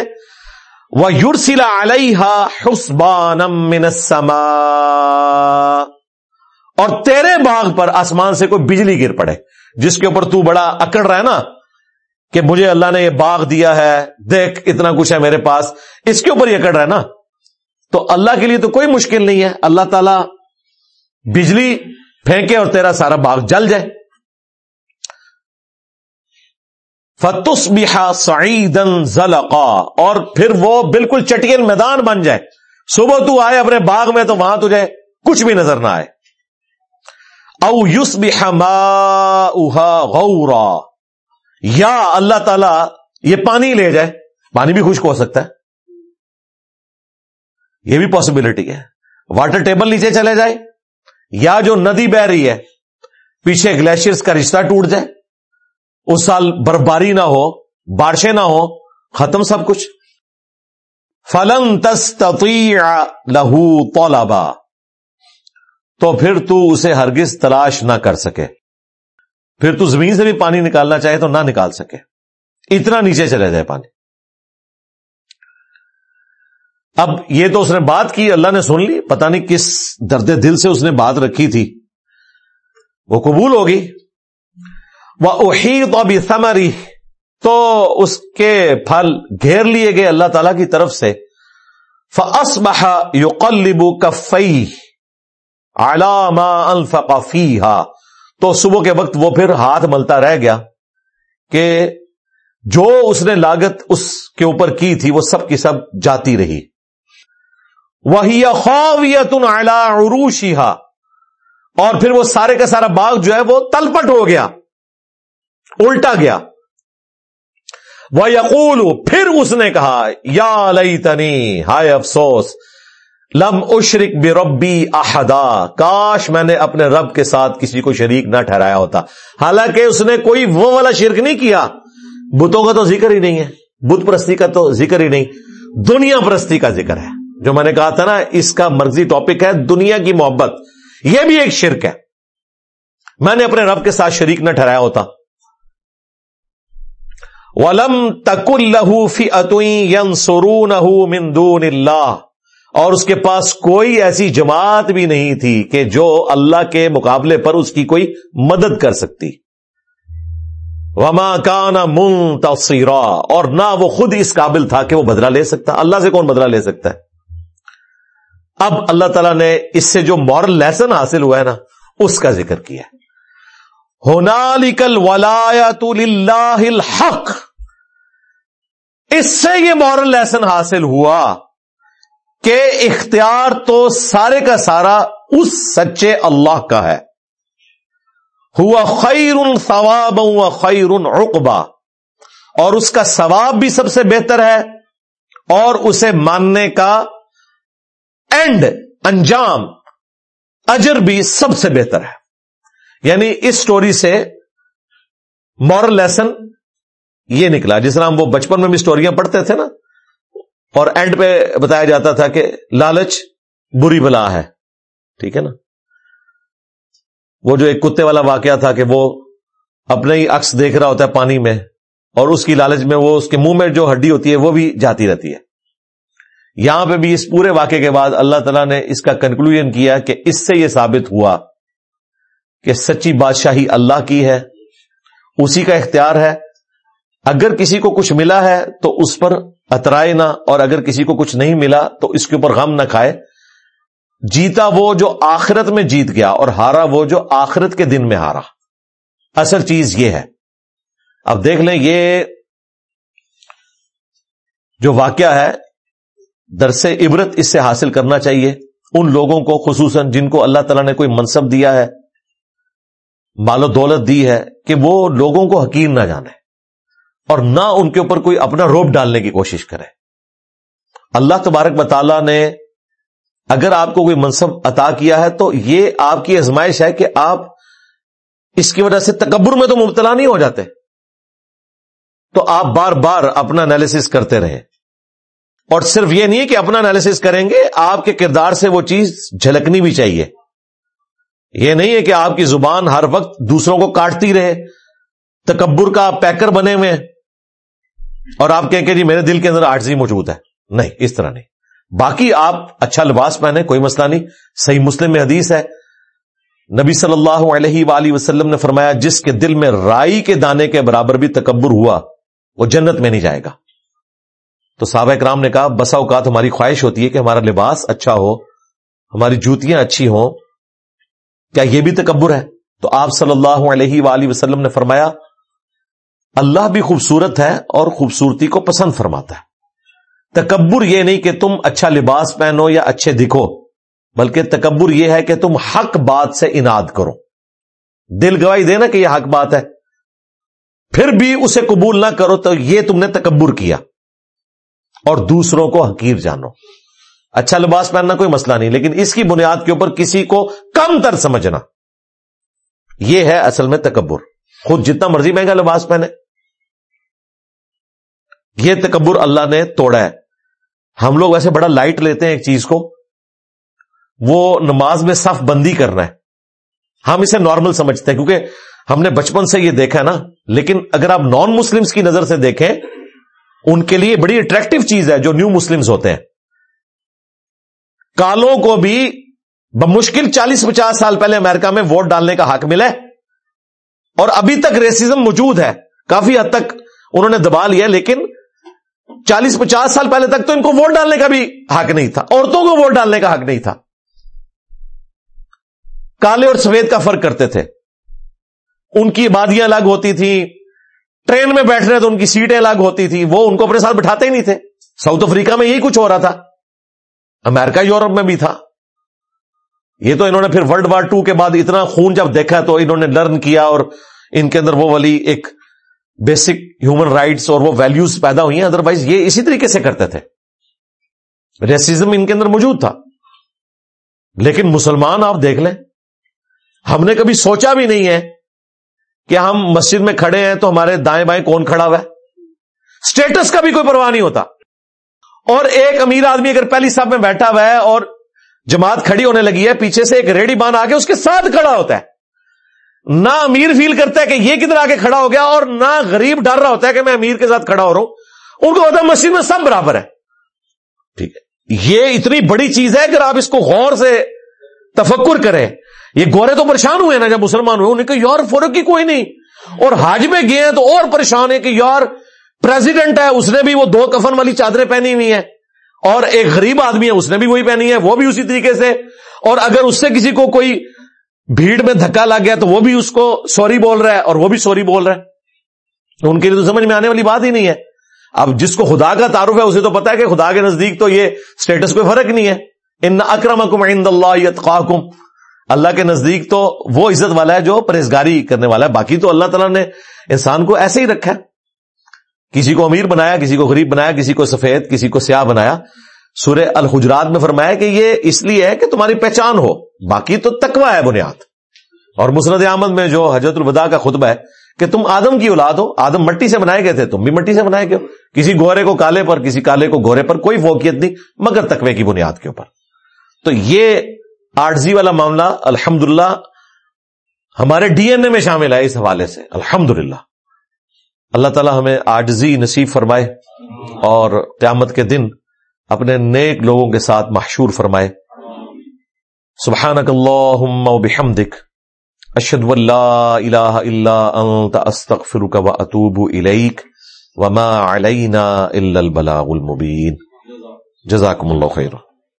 وہ یورسلا علیہ حسبان اور تیرے باغ پر آسمان سے کوئی بجلی گر پڑے۔ جس کے اوپر تو بڑا اکڑ رہا ہے نا کہ مجھے اللہ نے یہ باغ دیا ہے، دیکھ، اتنا کچھ ہے میرے پاس۔ اس کے اوپر یہ اکڑ رہا ہے نا۔ تو اللہ کے لیے تو کوئی مشکل نہیں ہے۔ اللہ تعالی بجلی پھینکے اور تیرا سارا باغ جل جائے۔ فتس بحا سعیدن زلقا۔ اور پھر وہ بالکل چٹیل میدان بن جائے۔ صبح تو آئے اپنے باغ میں تو وہاں تجھے کچھ بھی نظر نہ آئے۔ او یوس بحما غورا۔ یا اللہ تعالی یہ پانی لے جائے۔ پانی بھی خشک ہو سکتا ہے۔ یہ بھی پاسبلٹی ہے۔ واٹر ٹیبل نیچے چلے جائے۔ یا جو ندی بہ رہی ہے، پیچھے گلیشیئرس کا رشتہ ٹوٹ جائے۔ اس سال برفباری نہ ہو، بارشیں نہ ہو، ختم سب کچھ۔ فلن تستطیع لہو طولبا تو پھر تو اسے ہرگز تلاش نہ کر سکے۔ پھر تو زمین سے بھی پانی نکالنا چاہے تو نہ نکال سکے۔ اتنا نیچے چلے جائے پانی۔ اب یہ تو اس نے بات کی، اللہ نے سن لی۔ پتہ نہیں کس درد دل سے اس نے بات رکھی تھی۔ وہ قبول ہوگی۔ وہ اہید ابھی سمری تو اس کے پھل گھیر لیے گئے اللہ تعالی کی طرف سے۔ فس بہا یو قلبو کفئی علامہ الفقفی تو صبح کے وقت وہ پھر ہاتھ ملتا رہ گیا کہ جو اس نے لاگت اس کے اوپر کی تھی وہ سب کی سب جاتی رہی۔ وہی خویت عروشی اور پھر وہ سارے کا سارا باغ جو ہے وہ تلپٹ ہو گیا۔ الٹا گیا۔ وہ یقول پھر اس نے کہا، یا لئی تنی ہائے افسوس، لم اشرک بے ربی احدا، کاش میں نے اپنے رب کے ساتھ کسی کو شریک نہ ٹھہرایا ہوتا۔ حالانکہ اس نے کوئی وہ والا شرک نہیں کیا۔ بتوں کا تو ذکر ہی نہیں ہے۔ بت پرستی کا تو ذکر ہی نہیں۔ دنیا پرستی کا ذکر ہے۔ جو میں نے کہا تھا نا، اس کا مرضی ٹاپک ہے، دنیا کی محبت۔ یہ بھی ایک شرک ہے۔ میں نے اپنے رب کے ساتھ شریک نہ ٹھہرایا ہوتا۔ ولم تک لہو فی اتوئی سرون مندون اللہ اور اس کے پاس کوئی ایسی جماعت بھی نہیں تھی کہ جو اللہ کے مقابلے پر اس کی کوئی مدد کر سکتی۔ وما کانا من اور نہ وہ خود اس قابل تھا کہ وہ بدلا لے سکتا۔ اللہ سے کون بدلا لے سکتا ہے؟ اب اللہ تعالیٰ نے اس سے جو مورل لیسن حاصل ہوا ہے نا، اس کا ذکر کیا ہونالکل ولایت الحق۔ اس سے یہ مورل لیسن حاصل ہوا کہ اختیار تو سارے کا سارا اس سچے اللہ کا ہے۔ ہوا خیر ثواب ہوا خیر رقبا اور اس کا ثواب بھی سب سے بہتر ہے اور اسے ماننے کا اینڈ انجام، اجر بھی سب سے بہتر ہے۔ یعنی اس سٹوری سے مورل لیسن یہ نکلا جس طرح ہم وہ بچپن میں بھی سٹوریاں پڑھتے تھے نا۔ اور اینڈ پہ بتایا جاتا تھا کہ لالچ بری بلا ہے۔ ٹھیک ہے نا۔ وہ جو ایک کتے والا واقعہ تھا کہ وہ اپنے ہی عکس دیکھ رہا ہوتا ہے پانی میں اور اس کی لالچ میں وہ اس کے منہ میں جو ہڈی ہوتی ہے وہ بھی جاتی رہتی ہے۔ یہاں پہ بھی اس پورے واقعے کے بعد اللہ تعالیٰ نے اس کا کنکلوژن کیا کہ اس سے یہ ثابت ہوا کہ سچی بادشاہی اللہ کی ہے۔ اسی کا اختیار ہے۔ اگر کسی کو کچھ ملا ہے تو اس پر اترائے نہ، اور اگر کسی کو کچھ نہیں ملا تو اس کے اوپر غم نہ کھائے۔ جیتا وہ جو آخرت میں جیت گیا اور ہارا وہ جو آخرت کے دن میں ہارا۔ اصل چیز یہ ہے۔ اب دیکھ لیں یہ جو واقعہ ہے، درس عبرت اس سے حاصل کرنا چاہیے۔ ان لوگوں کو، خصوصاً جن کو اللہ تعالیٰ نے کوئی منصب دیا ہے، مال و دولت دی ہے، کہ وہ لوگوں کو حقیر نہ جانے۔ اور نہ ان کے اوپر کوئی اپنا روپ ڈالنے کی کوشش کرے۔ اللہ تبارک مطالعہ نے اگر آپ کو کوئی منصب عطا کیا ہے تو یہ آپ کی ازمائش ہے کہ آپ اس کی وجہ سے تکبر میں تو مبتلا نہیں ہو جاتے۔ تو آپ بار بار اپنا انالیس کرتے رہیں۔ اور صرف یہ نہیں ہے کہ اپنا انالیس کریں گے، آپ کے کردار سے وہ چیز جھلکنی بھی چاہیے۔ یہ نہیں ہے کہ آپ کی زبان ہر وقت دوسروں کو کاٹتی رہے۔ تکبر کا پیکر بنے ہوئے اور آپ کہیں کہ جی میرے دل کے اندر آرٹزی موجود ہے نہیں، اس طرح نہیں۔ باقی آپ اچھا لباس پہنے کوئی مسئلہ نہیں۔ صحیح مسلم میں حدیث ہے۔ نبی صلی اللہ علیہ وآلہ وسلم نے فرمایا، جس کے دل میں رائی کے دانے کے برابر بھی تکبر ہوا، وہ جنت میں نہیں جائے گا۔ تو صحابہ کرام نے کہا، بسا اوقات ہماری خواہش ہوتی ہے کہ ہمارا لباس اچھا ہو، ہماری جوتیاں اچھی ہوں۔ کیا یہ بھی تکبر ہے؟ تو آپ صلی اللہ علیہ وآلہ وسلم نے فرمایا اللہ بھی خوبصورت ہے اور خوبصورتی کو پسند فرماتا ہے۔ تکبر یہ نہیں کہ تم اچھا لباس پہنو یا اچھے دکھو، بلکہ تکبر یہ ہے کہ تم حق بات سے اناد کرو۔ دل گواہی دینا کہ یہ حق بات ہے۔ پھر بھی اسے قبول نہ کرو تو یہ تم نے تکبر کیا۔ اور دوسروں کو حقیر جانو۔ اچھا لباس پہننا کوئی مسئلہ نہیں، لیکن اس کی بنیاد کے اوپر کسی کو کم تر سمجھنا۔ یہ ہے اصل میں تکبر۔ خود جتنا مرضی مہنگا لباس پہنے۔ یہ تکبر اللہ نے توڑا ہے۔ ہم لوگ ویسے بڑا لائٹ لیتے ہیں ایک چیز کو۔ وہ نماز میں صف بندی کرنا ہے۔ ہم اسے نارمل سمجھتے ہیں، کیونکہ ہم نے بچپن سے یہ دیکھا نا۔ لیکن اگر آپ نان مسلمس کی نظر سے دیکھیں، ان کے لیے بڑی اٹریکٹو چیز ہے جو نیو مسلمس ہوتے ہیں۔ کالوں کو بھی بمشکل چالیس پچاس سال پہلے امریکہ میں ووٹ ڈالنے کا حق ملے اور ابھی تک ریسزم موجود ہے۔ کافی حد تک انہوں نے دبا لیا لیکن چالیس پچاس سال پہلے تک تو ان کو ووٹ ڈالنے کا بھی حق نہیں تھا۔ عورتوں کو ووٹ ڈالنے کا حق نہیں تھا۔ کالے اور سفید کا فرق کرتے تھے۔ ان کی عبادیاں الگ ہوتی تھیں۔ ٹرین میں بیٹھ رہے تو ان کی سیٹیں الگ ہوتی تھی وہ ان کو اپنے ساتھ بٹھاتے ہی نہیں تھے۔ ساؤتھ افریقہ میں یہی کچھ ہو رہا تھا۔ امریکہ، یورپ میں بھی تھا۔ یہ تو انہوں نے پھر ورلڈ وار ٹو کے بعد اتنا خون جب دیکھا تو انہوں نے لرن کیا اور ان کے اندر وہ والی ایک بیسک ہیومن رائٹس اور وہ ویلوز پیدا ہوئی ہیں ادروائز یہ اسی طریقے سے کرتے تھے۔ ریسزم ان کے اندر موجود تھا۔ لیکن مسلمان آپ دیکھ لیں، ہم نے کبھی سوچا بھی نہیں ہے کہ ہم مسجد میں کھڑے ہیں تو ہمارے دائیں بائیں کون کھڑا ہوا ہے۔ اسٹیٹس کا بھی کوئی پرواہ نہیں ہوتا۔ اور ایک امیر آدمی اگر پہلی صاحب میں بیٹھا ہوا ہے اور جماعت کھڑی ہونے لگی ہے، پیچھے سے ایک ریڈی بان آ کے اس کے ساتھ کھڑا ہوتا ہے۔ نہ امیر فیل کرتا ہے کہ یہ کدھر آ کے کھڑا ہو گیا اور نہ غریب ڈر رہا ہوتا ہے کہ میں امیر کے ساتھ کھڑا ہو رہا ہوں۔ ان کو ہوتا ہے مسجد میں سب برابر ہے۔ ٹھیک ہے۔ یہ اتنی بڑی چیز ہے کہ آپ اس کو غور سے تفکر کریں۔ یہ گورے تو پریشان ہوئے نا جب مسلمان ہوئے، انہیں کہ یار، فرق کی کوئی نہیں۔ اور حاج میں گئے ہیں تو اور پریشان ہے کہ یار پریزیڈنٹ ہے، اس نے بھی وہ دو کفن والی چادریں پہنی ہوئی ہیں۔ اور ایک غریب آدمی ہے، اس نے بھی وہی پہنی ہے، وہ بھی اسی طریقے سے۔ اور اگر اس سے کسی کو کوئی بھیڑ میں دھکا لگ گیا تو وہ بھی اس کو سوری بول رہا ہے اور وہ بھی سوری بول رہا ہے۔ ان کے لیے تو سمجھ میں آنے والی بات ہی نہیں ہے۔ اب جس کو خدا کا تعارف ہے اسے تو پتا ہے کہ خدا کے نزدیک تو یہ اسٹیٹس کوئی فرق نہیں ہے۔ ان اکرم عند اللہ اللہ کے نزدیک تو وہ عزت والا ہے جو پرہزگاری کرنے والا ہے۔ باقی تو اللہ تعالیٰ نے انسان کو ایسے ہی رکھا ہے۔ کسی کو امیر بنایا، کسی کو غریب بنایا، کسی کو سفید، کسی کو سیاہ بنایا۔ سورہ الحجرات میں فرمایا کہ یہ اس لیے ہے کہ تمہاری پہچان ہو۔ باقی تو تکوا ہے بنیاد۔ اور مسرت احمد میں جو حضرت الوداع کا خطبہ ہے کہ تم آدم کی اولاد ہو، آدم مٹی سے بنائے گئے تھے، تم بھی مٹی سے بنائے گئے ہو۔ کسی گورے کو کالے پر، کسی کالے کو گورے پر کوئی فوکیت نہیں، مگر تکوے کی بنیاد کے اوپر۔ تو یہ آرزی والا معاملہ الحمد ہمارے ڈی این اے میں شامل ہے اس حوالے سے۔ الحمد اللہ تعالی ہمیں آرزی نصیب فرمائے اور قیامت کے دن اپنے نیک لوگوں کے ساتھ محشور فرمائے۔ سبحانك اللهم وبحمدك اشهد ان لا اله الا انت استغفرك واتوب اليك وما علينا الا البلاغ المبين جزاكم الله خيرا